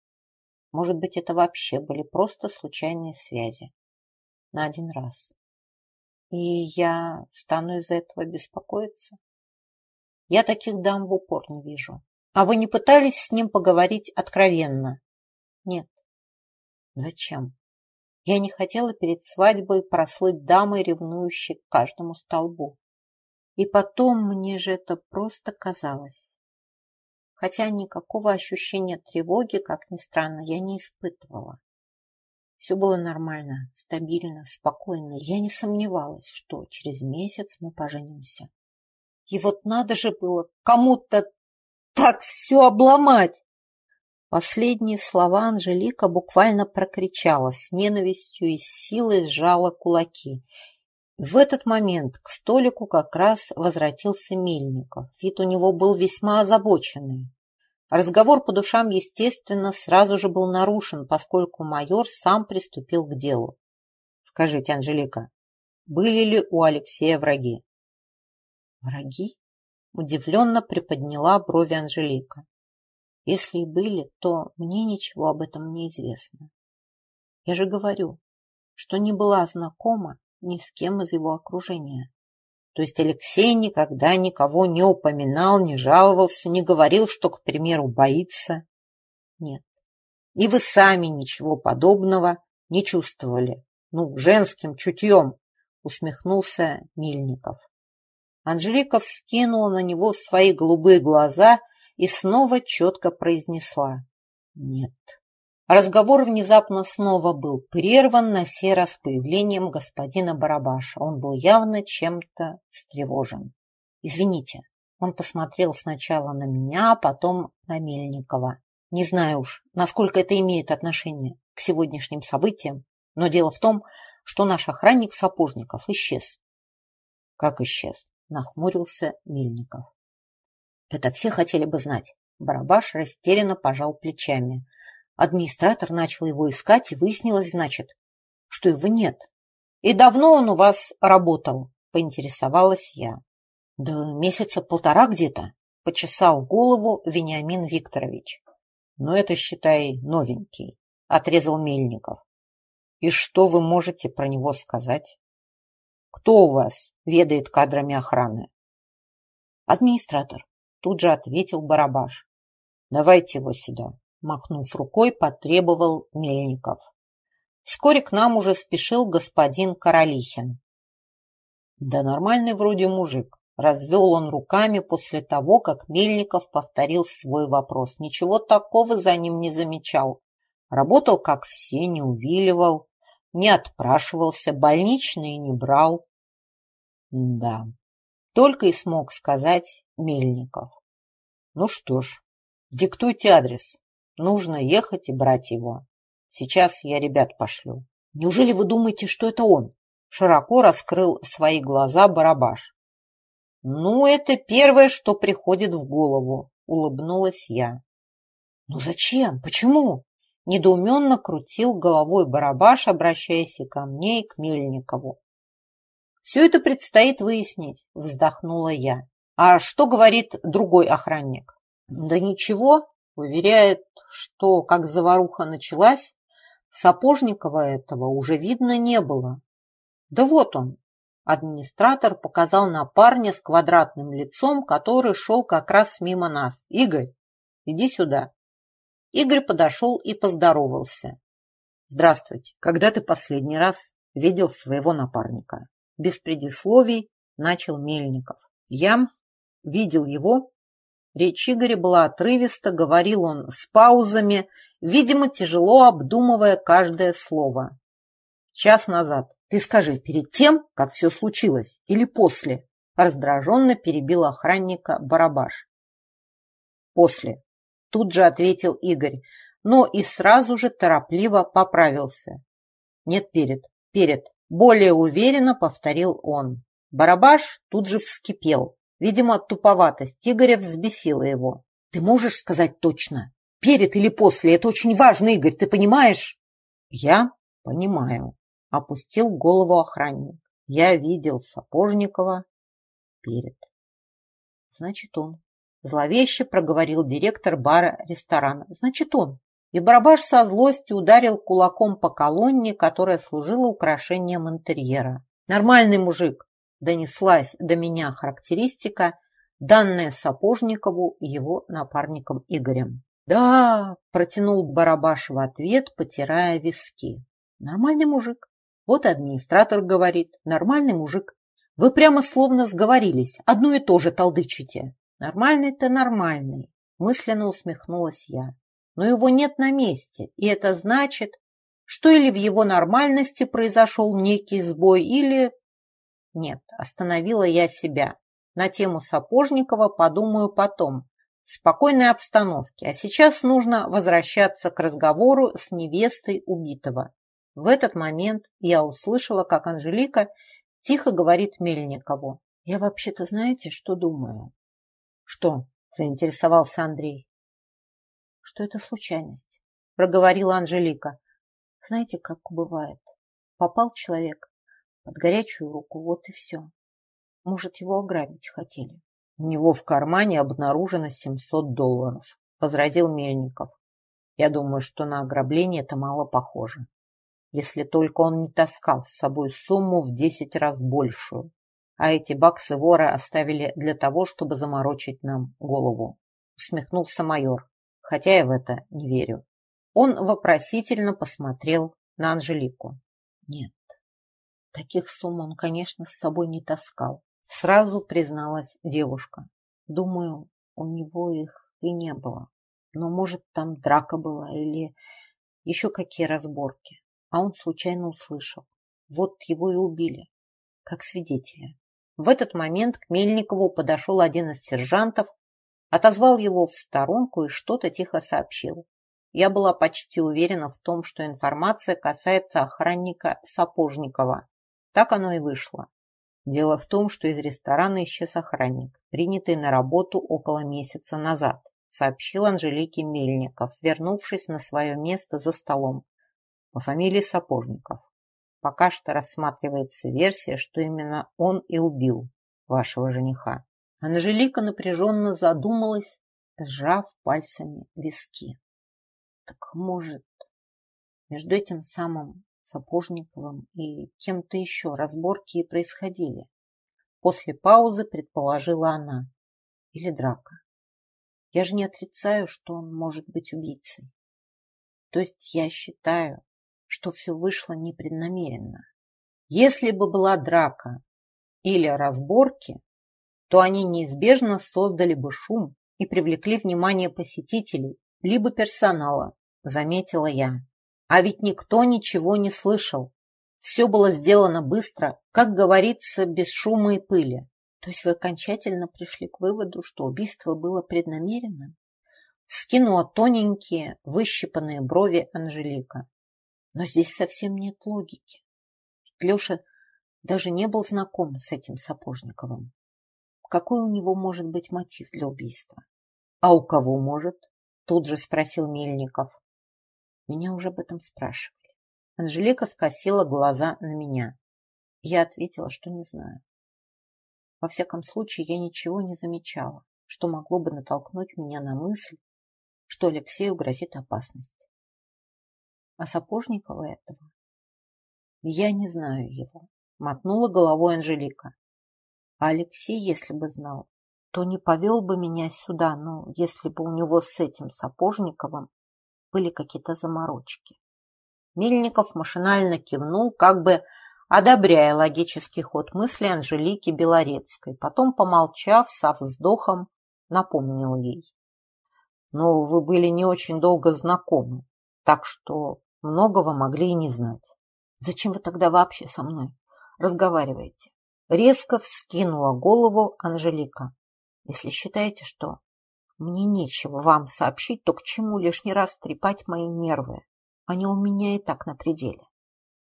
Может быть, это вообще были просто случайные связи на один раз. И я стану из-за этого беспокоиться? Я таких дам в упор не вижу. А вы не пытались с ним поговорить откровенно? Нет. Зачем? Я не хотела перед свадьбой прослыть дамой, ревнующей к каждому столбу. И потом мне же это просто казалось. Хотя никакого ощущения тревоги, как ни странно, я не испытывала. Все было нормально, стабильно, спокойно. Я не сомневалась, что через месяц мы поженимся. И вот надо же было кому-то так все обломать. Последние слова Анжелика буквально прокричала, с ненавистью и силой сжала кулаки. В этот момент к столику как раз возвратился Мельников. Вид у него был весьма озабоченный. Разговор по душам, естественно, сразу же был нарушен, поскольку майор сам приступил к делу. Скажите, Анжелика, были ли у Алексея враги? Враги? Удивленно приподняла брови Анжелика. Если и были, то мне ничего об этом не известно. Я же говорю, что не была знакома ни с кем из его окружения. То есть Алексей никогда никого не упоминал, не жаловался, не говорил, что, к примеру, боится. Нет. И вы сами ничего подобного не чувствовали. Ну, женским чутьем, усмехнулся Мильников. Анжелика вскинула на него свои голубые глаза и снова четко произнесла «Нет». Разговор внезапно снова был прерван на сей раз появлением господина Барабаша. Он был явно чем-то встревожен. «Извините». Он посмотрел сначала на меня, а потом на Мельникова. Не знаю уж, насколько это имеет отношение к сегодняшним событиям, но дело в том, что наш охранник Сапожников исчез. Как исчез? Нахмурился Мельников. Это все хотели бы знать. Барабаш растерянно пожал плечами. Администратор начал его искать, и выяснилось, значит, что его нет. И давно он у вас работал, поинтересовалась я. Да месяца полтора где-то, почесал голову Вениамин Викторович. Ну, это, считай, новенький, отрезал Мельников. И что вы можете про него сказать? Кто у вас ведает кадрами охраны? Администратор, тут же ответил Барабаш. Давайте его сюда махнув рукой, потребовал Мельников. Вскоре к нам уже спешил господин Королихин. Да нормальный вроде мужик. Развел он руками после того, как Мельников повторил свой вопрос. Ничего такого за ним не замечал. Работал, как все, не увиливал, не отпрашивался, больничные не брал. Да, только и смог сказать Мельников. Ну что ж, диктуйте адрес. Нужно ехать и брать его. Сейчас я ребят пошлю. Неужели вы думаете, что это он? Широко раскрыл свои глаза Барабаш. Ну, это первое, что приходит в голову, улыбнулась я. Ну зачем? Почему? Недоуменно крутил головой Барабаш, обращаясь и ко мне, и к Мельникову. Все это предстоит выяснить, вздохнула я. А что говорит другой охранник? Да ничего, Уверяет, что, как заваруха началась, Сапожникова этого уже видно не было. Да вот он, Администратор показал на парня с квадратным лицом, который шел как раз мимо нас. «Игорь, иди сюда». Игорь подошел и поздоровался. «Здравствуйте. Когда ты последний раз видел своего напарника?» Без предисловий начал Мельников. «Я видел его». Речь Игоря была отрывиста, говорил он с паузами, видимо, тяжело обдумывая каждое слово. Час назад. Ты скажи, перед тем, как все случилось, или после? Раздраженно перебил охранника Барабаш. После. Тут же ответил Игорь, но и сразу же торопливо поправился. Нет, перед, перед. Более уверенно повторил он. Барабаш тут же вскипел. Видимо, туповатость Игоря взбесила его. Ты можешь сказать точно? Перед или после? Это очень важно, Игорь, ты понимаешь? Я понимаю. Опустил голову охранник. Я видел Сапожникова перед. Значит, он. Зловеще проговорил директор бара-ресторана. Значит, он. И Барабаш со злостью ударил кулаком по колонне, которая служила украшением интерьера. Нормальный мужик. Донеслась до меня характеристика, данная Сапожникову его напарником Игорем. «Да», – протянул Барабаш в ответ, потирая виски. «Нормальный мужик. Вот администратор говорит, нормальный мужик. Вы прямо словно сговорились, одно и то же толдычите. Нормальный-то нормальный, мысленно усмехнулась я. Но его нет на месте, и это значит, что или в его нормальности произошел некий сбой, или... Нет, остановила я себя. На тему Сапожникова подумаю потом, в спокойной обстановке, а сейчас нужно возвращаться к разговору с невестой убитого. В этот момент я услышала, как Анжелика тихо говорит Мельникову. «Я вообще-то знаете, что думаю?» «Что?» – заинтересовался Андрей. «Что это случайность?» – проговорила Анжелика. «Знаете, как бывает. Попал человек под горячую руку, вот и все. Может, его ограбить хотели». «У него в кармане обнаружено 700 долларов», – возразил Мельников. «Я думаю, что на ограбление это мало похоже» если только он не таскал с собой сумму в десять раз большую. А эти баксы воры оставили для того, чтобы заморочить нам голову. Усмехнулся майор, хотя я в это не верю. Он вопросительно посмотрел на Анжелику. Нет, таких сумм он, конечно, с собой не таскал. Сразу призналась девушка. Думаю, у него их и не было. Но, может, там драка была или еще какие разборки а он случайно услышал. Вот его и убили, как свидетеля. В этот момент к Мельникову подошел один из сержантов, отозвал его в сторонку и что-то тихо сообщил. Я была почти уверена в том, что информация касается охранника Сапожникова. Так оно и вышло. Дело в том, что из ресторана исчез охранник, принятый на работу около месяца назад, сообщил Анжелике Мельников, вернувшись на свое место за столом по фамилии Сапожников. Пока что рассматривается версия, что именно он и убил вашего жениха. Анжелика напряженно задумалась, сжав пальцами виски. Так может, между этим самым Сапожниковым и кем-то еще разборки и происходили? После паузы предположила она. Или драка. Я же не отрицаю, что он может быть убийцей. То есть я считаю, что все вышло непреднамеренно. Если бы была драка или разборки, то они неизбежно создали бы шум и привлекли внимание посетителей либо персонала, заметила я. А ведь никто ничего не слышал. Все было сделано быстро, как говорится, без шума и пыли. То есть вы окончательно пришли к выводу, что убийство было преднамеренным? Скинула тоненькие, выщипанные брови Анжелика. Но здесь совсем нет логики. Леша даже не был знаком с этим Сапожниковым. Какой у него может быть мотив для убийства? А у кого может? Тут же спросил Мельников. Меня уже об этом спрашивали. Анжелика скосила глаза на меня. Я ответила, что не знаю. Во всяком случае, я ничего не замечала, что могло бы натолкнуть меня на мысль, что Алексею грозит опасность. А Сапожникова этого? Я не знаю его. мотнула головой Анжелика. Алексей, если бы знал, то не повел бы меня сюда, ну, если бы у него с этим Сапожниковым были какие-то заморочки. Мельников машинально кивнул, как бы одобряя логический ход мысли Анжелики Белорецкой. Потом, помолчав, со вздохом напомнил ей. Но вы были не очень долго знакомы, так что многого могли и не знать. Зачем вы тогда вообще со мной разговариваете? Резко вскинула голову Анжелика. Если считаете, что мне нечего вам сообщить, то к чему лишний раз трепать мои нервы? Они у меня и так на пределе.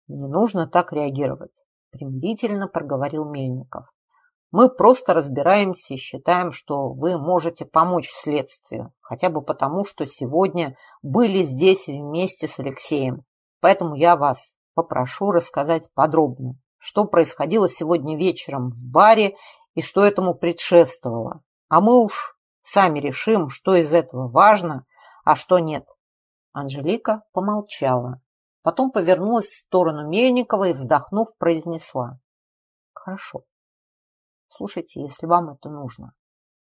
Не нужно так реагировать, примирительно проговорил Мельников. Мы просто разбираемся и считаем, что вы можете помочь следствию, хотя бы потому, что сегодня были здесь вместе с Алексеем. Поэтому я вас попрошу рассказать подробно, что происходило сегодня вечером в баре и что этому предшествовало. А мы уж сами решим, что из этого важно, а что нет. Анжелика помолчала, потом повернулась в сторону Мельникова и, вздохнув, произнесла. Хорошо. Слушайте, если вам это нужно.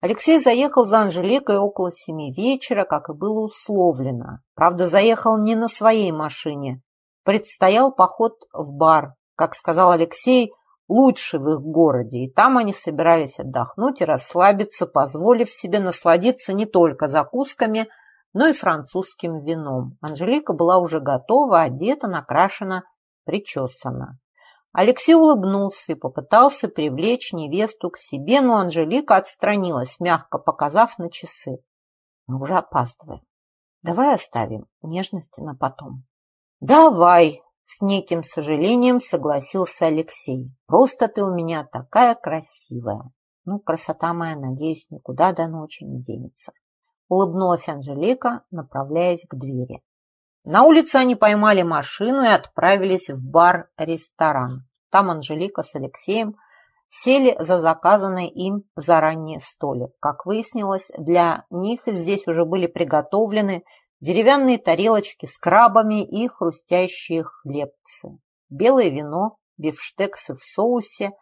Алексей заехал за Анжеликой около семи вечера, как и было условлено. Правда, заехал не на своей машине. Предстоял поход в бар. Как сказал Алексей, лучший в их городе, и там они собирались отдохнуть и расслабиться, позволив себе насладиться не только закусками, но и французским вином. Анжелика была уже готова, одета, накрашена, причесана. Алексей улыбнулся и попытался привлечь невесту к себе, но Анжелика отстранилась, мягко показав на часы. Мы уже опаздываем. Давай оставим нежности на потом. Давай, с неким сожалением согласился Алексей. Просто ты у меня такая красивая. Ну, красота моя, надеюсь, никуда до ночи не денется. Улыбнулась Анжелика, направляясь к двери. На улице они поймали машину и отправились в бар-ресторан. Там Анжелика с Алексеем сели за заказанный им заранее столик. Как выяснилось, для них здесь уже были приготовлены деревянные тарелочки с крабами и хрустящие хлебцы, белое вино, бифштексы в соусе,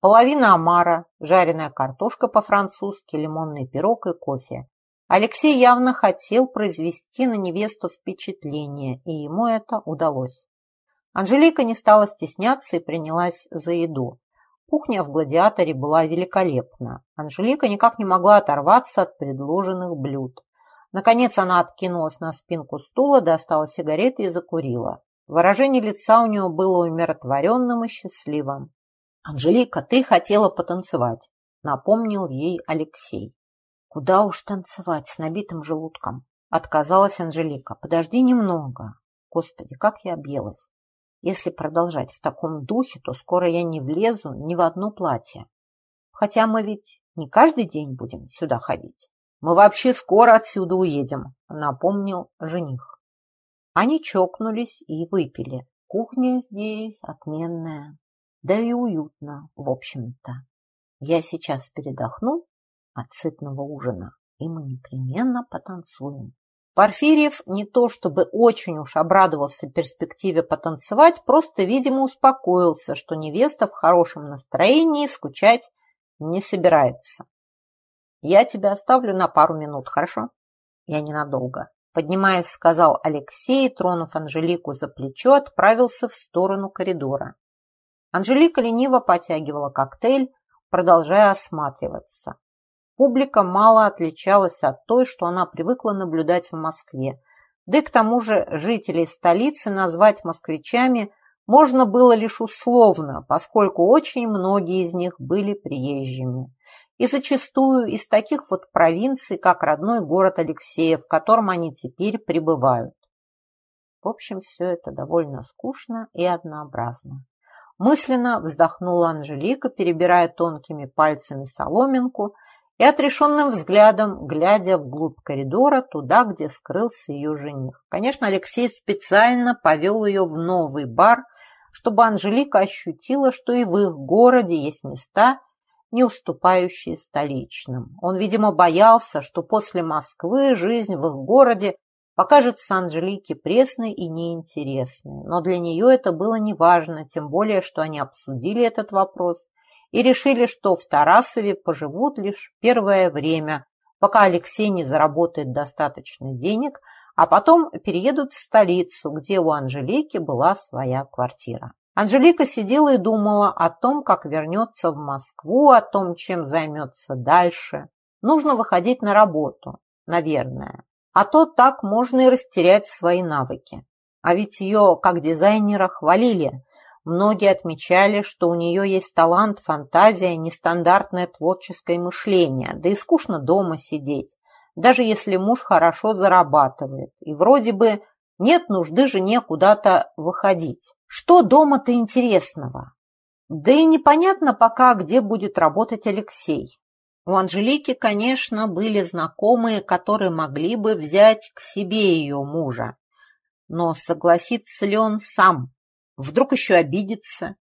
половина омара, жареная картошка по-французски, лимонный пирог и кофе. Алексей явно хотел произвести на невесту впечатление, и ему это удалось. Анжелика не стала стесняться и принялась за еду. Кухня в «Гладиаторе» была великолепна. Анжелика никак не могла оторваться от предложенных блюд. Наконец она откинулась на спинку стула, достала сигареты и закурила. Выражение лица у нее было умиротворенным и счастливым. «Анжелика, ты хотела потанцевать», — напомнил ей Алексей. «Куда уж танцевать с набитым желудком?» — отказалась Анжелика. «Подожди немного. Господи, как я объелась. Если продолжать в таком духе, то скоро я не влезу ни в одно платье. Хотя мы ведь не каждый день будем сюда ходить». Мы вообще скоро отсюда уедем, напомнил жених. Они чокнулись и выпили. Кухня здесь отменная, да и уютно, в общем-то. Я сейчас передохну от сытного ужина, и мы непременно потанцуем. Порфирьев не то чтобы очень уж обрадовался перспективе потанцевать, просто, видимо, успокоился, что невеста в хорошем настроении скучать не собирается. Я тебя оставлю на пару минут, хорошо? Я ненадолго. Поднимаясь, сказал Алексей, тронув Анжелику за плечо, отправился в сторону коридора. Анжелика лениво потягивала коктейль, продолжая осматриваться. Публика мало отличалась от той, что она привыкла наблюдать в Москве. Да и к тому же жителей столицы назвать москвичами можно было лишь условно, поскольку очень многие из них были приезжими и зачастую из таких вот провинций, как родной город Алексеев, в котором они теперь пребывают. В общем, все это довольно скучно и однообразно. Мысленно вздохнула Анжелика, перебирая тонкими пальцами соломинку и отрешенным взглядом, глядя вглубь коридора, туда, где скрылся ее жених. Конечно, Алексей специально повел ее в новый бар, чтобы Анжелика ощутила, что и в их городе есть места, не уступающие столичным. Он, видимо, боялся, что после Москвы жизнь в их городе покажется Анжелике пресной и неинтересной. Но для нее это было неважно, тем более, что они обсудили этот вопрос и решили, что в Тарасове поживут лишь первое время, пока Алексей не заработает достаточно денег, а потом переедут в столицу, где у Анжелики была своя квартира. Анжелика сидела и думала о том, как вернется в Москву, о том, чем займется дальше. Нужно выходить на работу, наверное. А то так можно и растерять свои навыки. А ведь ее, как дизайнера, хвалили. Многие отмечали, что у нее есть талант, фантазия, нестандартное творческое мышление, да и скучно дома сидеть, даже если муж хорошо зарабатывает. И вроде бы нет нужды жене куда-то выходить. Что дома-то интересного? Да и непонятно пока, где будет работать Алексей. У Анжелики, конечно, были знакомые, которые могли бы взять к себе ее мужа. Но согласится ли он сам? Вдруг еще обидится?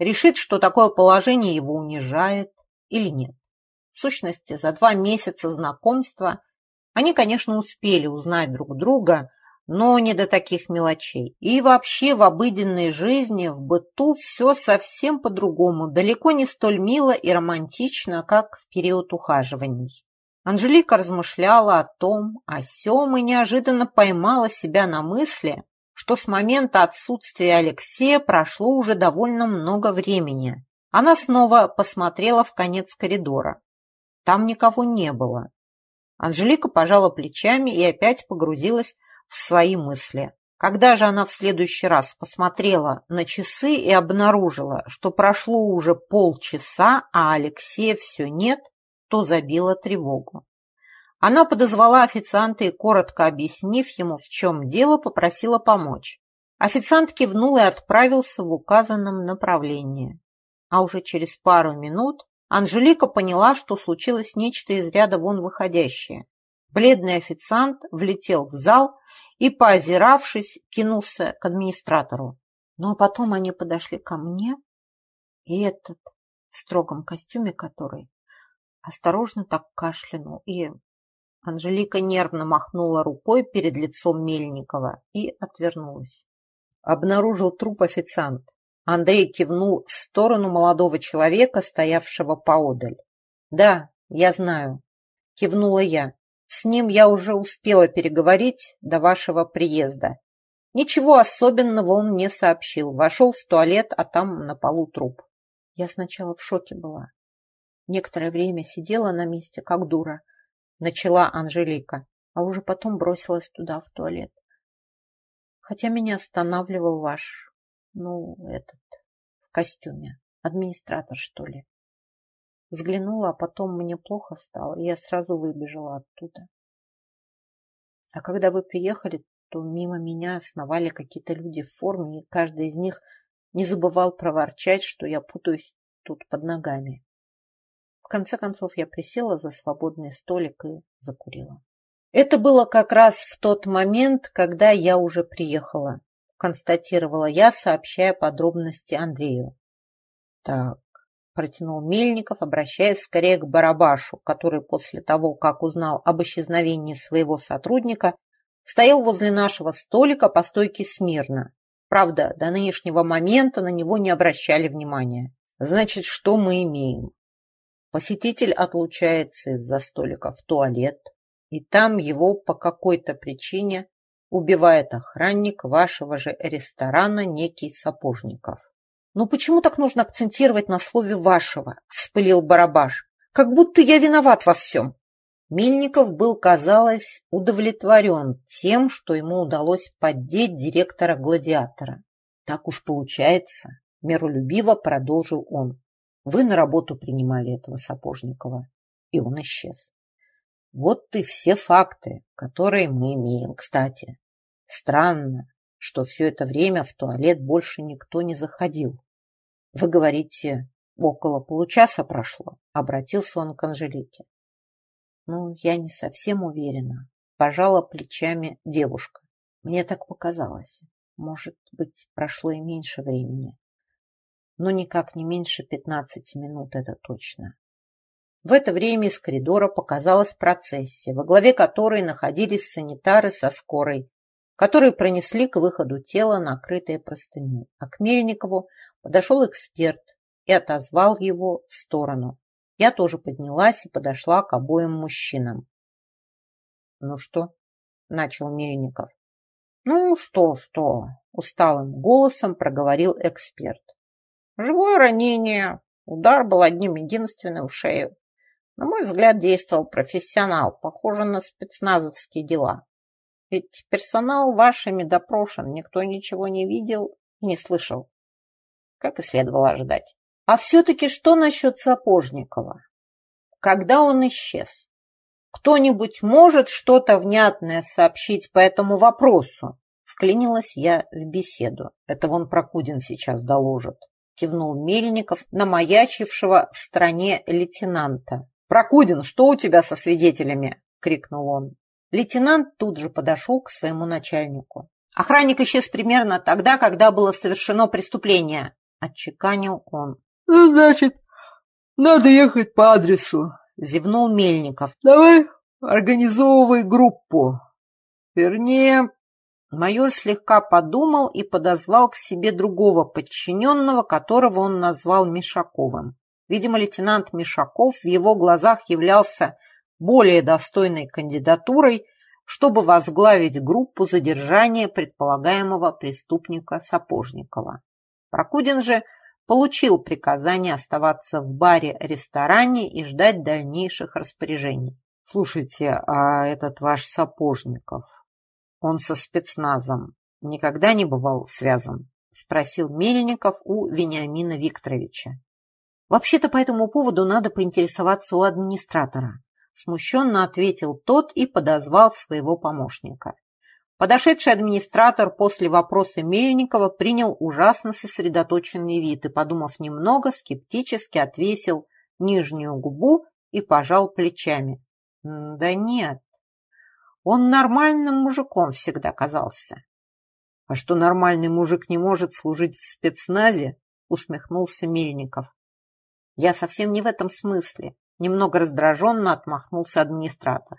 Решит, что такое положение его унижает или нет? В сущности, за два месяца знакомства они, конечно, успели узнать друг друга, но не до таких мелочей. И вообще в обыденной жизни, в быту все совсем по-другому, далеко не столь мило и романтично, как в период ухаживаний. Анжелика размышляла о том, о сём и неожиданно поймала себя на мысли, что с момента отсутствия Алексея прошло уже довольно много времени. Она снова посмотрела в конец коридора. Там никого не было. Анжелика пожала плечами и опять погрузилась в свои мысли. Когда же она в следующий раз посмотрела на часы и обнаружила, что прошло уже полчаса, а Алексея все нет, то забила тревогу. Она подозвала официанта и, коротко объяснив ему, в чем дело, попросила помочь. Официант кивнул и отправился в указанном направлении. А уже через пару минут Анжелика поняла, что случилось нечто из ряда вон выходящее. Бледный официант влетел в зал и, поозиравшись, кинулся к администратору. Ну а потом они подошли ко мне, и этот в строгом костюме который осторожно так кашлянул, и Анжелика нервно махнула рукой перед лицом Мельникова и отвернулась. Обнаружил труп официант. Андрей кивнул в сторону молодого человека, стоявшего поодаль. «Да, я знаю», — кивнула я. С ним я уже успела переговорить до вашего приезда. Ничего особенного он не сообщил. Вошел в туалет, а там на полу труп. Я сначала в шоке была. Некоторое время сидела на месте, как дура. Начала Анжелика, а уже потом бросилась туда, в туалет. Хотя меня останавливал ваш, ну, этот, в костюме, администратор, что ли. Взглянула, а потом мне плохо стало, и я сразу выбежала оттуда. А когда вы приехали, то мимо меня сновали какие-то люди в форме, и каждый из них не забывал проворчать, что я путаюсь тут под ногами. В конце концов я присела за свободный столик и закурила. Это было как раз в тот момент, когда я уже приехала, констатировала я, сообщая подробности Андрею. Так, протянул Мельников, обращаясь скорее к Барабашу, который после того, как узнал об исчезновении своего сотрудника, стоял возле нашего столика по стойке смирно. Правда, до нынешнего момента на него не обращали внимания. Значит, что мы имеем? Посетитель отлучается из-за столика в туалет, и там его по какой-то причине убивает охранник вашего же ресторана некий Сапожников. «Ну почему так нужно акцентировать на слове «вашего»?» – вспылил Барабаш. «Как будто я виноват во всем». Мельников был, казалось, удовлетворен тем, что ему удалось поддеть директора «Гладиатора». «Так уж получается», – миролюбиво продолжил он. «Вы на работу принимали этого Сапожникова». И он исчез. Вот и все факты, которые мы имеем. Кстати, странно, что все это время в туалет больше никто не заходил. Вы говорите, около получаса прошло, обратился он к Анжелике. Ну, я не совсем уверена. Пожала плечами девушка. Мне так показалось. Может быть, прошло и меньше времени. Но никак не меньше пятнадцати минут, это точно. В это время из коридора показалась процессия, во главе которой находились санитары со скорой, которые пронесли к выходу тело, накрытое простыней. А к Мельникову подошел эксперт и отозвал его в сторону. Я тоже поднялась и подошла к обоим мужчинам. «Ну что?» – начал Мельников. «Ну что, что?» – усталым голосом проговорил эксперт. «Живое ранение. Удар был одним единственным в шею. На мой взгляд, действовал профессионал, похоже на спецназовские дела. Ведь персонал вашими допрошен, никто ничего не видел и не слышал. Как и следовало ожидать. А все-таки что насчет Сапожникова? Когда он исчез? Кто-нибудь может что-то внятное сообщить по этому вопросу? Вклинилась я в беседу. Это вон Прокудин сейчас доложит. Кивнул Мельников на маячившего в стране лейтенанта. «Прокудин, что у тебя со свидетелями?» — крикнул он. Лейтенант тут же подошел к своему начальнику. «Охранник исчез примерно тогда, когда было совершено преступление», — отчеканил он. Ну, значит, надо ехать по адресу, зевнул Мельников. Давай организовывай группу. Вернее, майор слегка подумал и подозвал к себе другого подчиненного, которого он назвал Мишаковым. Видимо, лейтенант Мишаков в его глазах являлся более достойной кандидатурой, чтобы возглавить группу задержания предполагаемого преступника Сапожникова. Прокудин же получил приказание оставаться в баре-ресторане и ждать дальнейших распоряжений. «Слушайте, а этот ваш Сапожников, он со спецназом никогда не бывал связан?» – спросил Мельников у Вениамина Викторовича. «Вообще-то по этому поводу надо поинтересоваться у администратора», – смущенно ответил тот и подозвал своего помощника. Подошедший администратор после вопроса Мельникова принял ужасно сосредоточенный вид и, подумав немного, скептически отвесил нижнюю губу и пожал плечами. Да нет, он нормальным мужиком всегда казался. А что нормальный мужик не может служить в спецназе, усмехнулся Мельников. Я совсем не в этом смысле. Немного раздраженно отмахнулся администратор.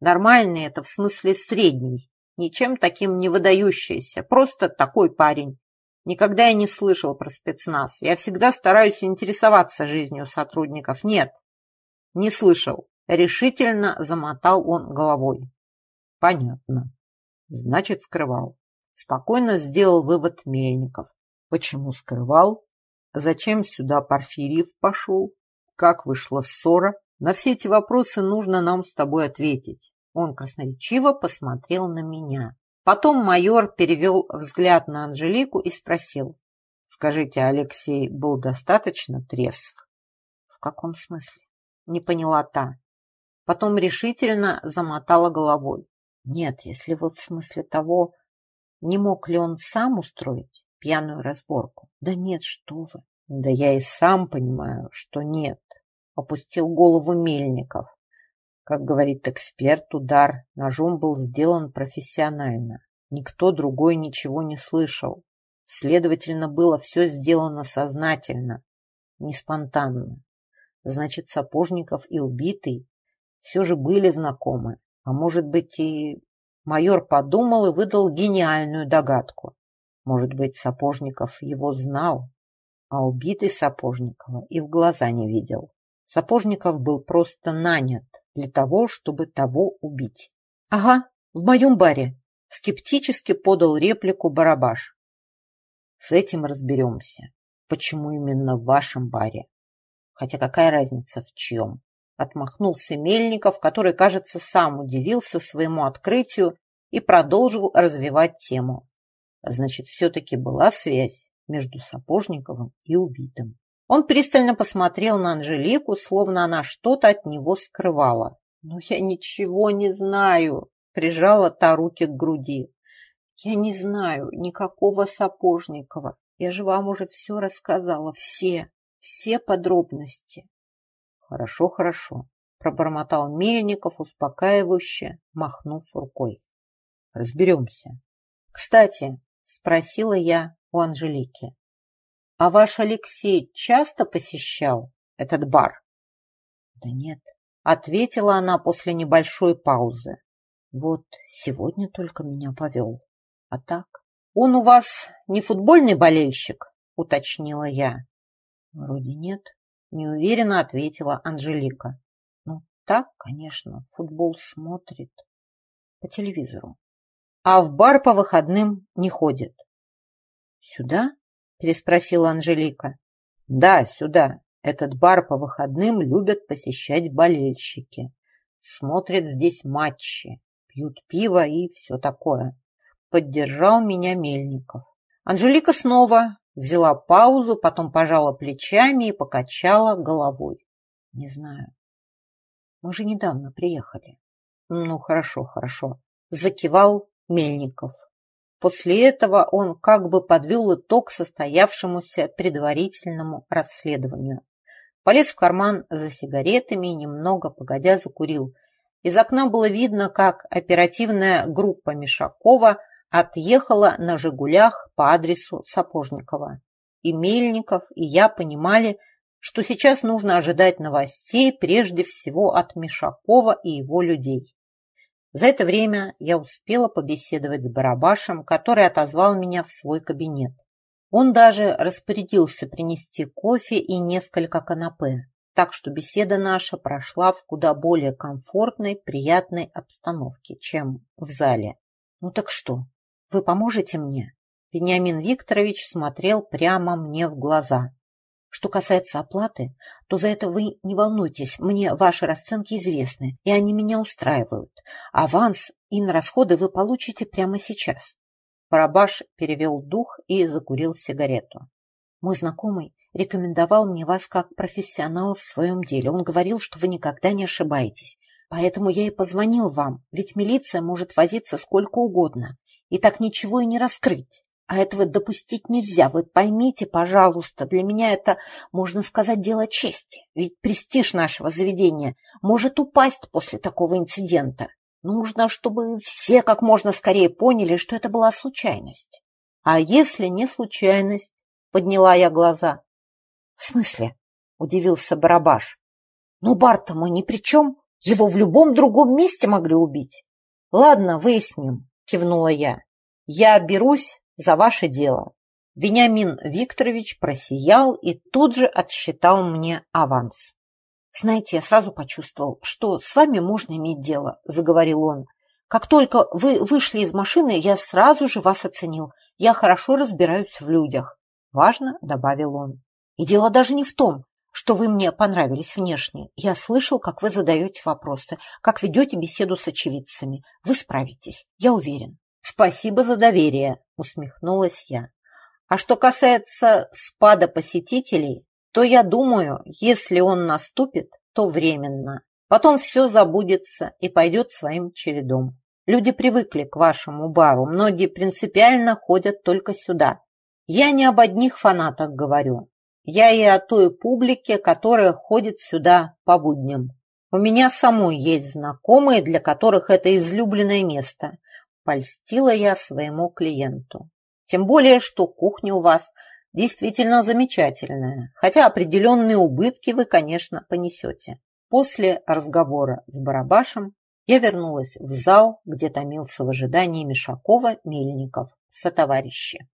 Нормальный это в смысле средний, Ничем таким не выдающийся, просто такой парень. Никогда я не слышал про спецназ. Я всегда стараюсь интересоваться жизнью сотрудников. Нет, не слышал. Решительно замотал он головой. Понятно. Значит, скрывал. Спокойно сделал вывод Мельников. Почему скрывал? Зачем сюда Порфирьев пошел? Как вышла ссора? На все эти вопросы нужно нам с тобой ответить. Он красноречиво посмотрел на меня. Потом майор перевел взгляд на Анжелику и спросил. «Скажите, Алексей был достаточно трезв?» «В каком смысле?» Не поняла та. Потом решительно замотала головой. «Нет, если вы в смысле того, не мог ли он сам устроить пьяную разборку?» «Да нет, что вы!» «Да я и сам понимаю, что нет», — опустил голову Мельников. Как говорит эксперт, удар ножом был сделан профессионально. Никто другой ничего не слышал. Следовательно, было все сделано сознательно, не спонтанно. Значит, Сапожников и убитый все же были знакомы. А может быть и... Майор подумал и выдал гениальную догадку. Может быть, Сапожников его знал, а убитый Сапожникова и в глаза не видел. Сапожников был просто нанят для того, чтобы того убить. — Ага, в моем баре, — скептически подал реплику Барабаш. — С этим разберемся. Почему именно в вашем баре? Хотя какая разница в чьем? Отмахнулся Мельников, который, кажется, сам удивился своему открытию и продолжил развивать тему. Значит, все-таки была связь между Сапожниковым и убитым. Он пристально посмотрел на Анжелику, словно она что-то от него скрывала. «Но я ничего не знаю», — прижала та руки к груди. «Я не знаю никакого Сапожникова. Я же вам уже все рассказала, все, все подробности». «Хорошо, хорошо», — пробормотал Мельников, успокаивающе, махнув рукой. «Разберемся». «Кстати», — спросила я у Анжелики, а ваш Алексей часто посещал этот бар? Да нет, ответила она после небольшой паузы. Вот сегодня только меня повел. А так? Он у вас не футбольный болельщик? Уточнила я. Вроде нет. Неуверенно ответила Анжелика. Ну, так, конечно, футбол смотрит по телевизору. А в бар по выходным не ходит. Сюда? Переспросила Анжелика. Да, сюда. Этот бар по выходным любят посещать болельщики. Смотрят здесь матчи, пьют пиво и все такое. Поддержал меня Мельников. Анжелика снова взяла паузу, потом пожала плечами и покачала головой. Не знаю. Мы же недавно приехали. Ну, хорошо, хорошо. Закивал Мельников. После этого он как бы подвел итог состоявшемуся предварительному расследованию. Полез в карман за сигаретами и немного погодя закурил. Из окна было видно, как оперативная группа Мишакова отъехала на «Жигулях» по адресу Сапожникова. И Мельников, и я понимали, что сейчас нужно ожидать новостей прежде всего от Мишакова и его людей. За это время я успела побеседовать с Барабашем, который отозвал меня в свой кабинет. Он даже распорядился принести кофе и несколько канапе, так что беседа наша прошла в куда более комфортной, приятной обстановке, чем в зале. «Ну так что, вы поможете мне?» Вениамин Викторович смотрел прямо мне в глаза. Что касается оплаты, то за это вы не волнуйтесь, мне ваши расценки известны, и они меня устраивают. Аванс и на расходы вы получите прямо сейчас. Барабаш перевел дух и закурил сигарету. Мой знакомый рекомендовал мне вас как профессионала в своем деле. Он говорил, что вы никогда не ошибаетесь. Поэтому я и позвонил вам, ведь милиция может возиться сколько угодно и так ничего и не раскрыть. А этого допустить нельзя. Вы поймите, пожалуйста, для меня это, можно сказать, дело чести. Ведь престиж нашего заведения может упасть после такого инцидента. Нужно, чтобы все как можно скорее поняли, что это была случайность. А если не случайность? Подняла я глаза. В смысле? Удивился Барабаш. Но Барта мы ни при чем. Его в любом другом месте могли убить. Ладно, выясним, кивнула я. Я берусь за ваше дело. Вениамин Викторович просиял и тут же отсчитал мне аванс. «Знаете, я сразу почувствовал, что с вами можно иметь дело», — заговорил он. «Как только вы вышли из машины, я сразу же вас оценил. Я хорошо разбираюсь в людях». «Важно», — добавил он. «И дело даже не в том, что вы мне понравились внешне. Я слышал, как вы задаете вопросы, как ведете беседу с очевидцами. Вы справитесь, я уверен». «Спасибо за доверие», — усмехнулась я. «А что касается спада посетителей, то я думаю, если он наступит, то временно. Потом все забудется и пойдет своим чередом. Люди привыкли к вашему бару, многие принципиально ходят только сюда. Я не об одних фанатах говорю. Я и о той публике, которая ходит сюда по будням. У меня самой есть знакомые, для которых это излюбленное место. Польстила я своему клиенту. Тем более, что кухня у вас действительно замечательная, хотя определенные убытки вы, конечно, понесете. После разговора с Барабашем я вернулась в зал, где томился в ожидании Мишакова Мельников, сотоварищи.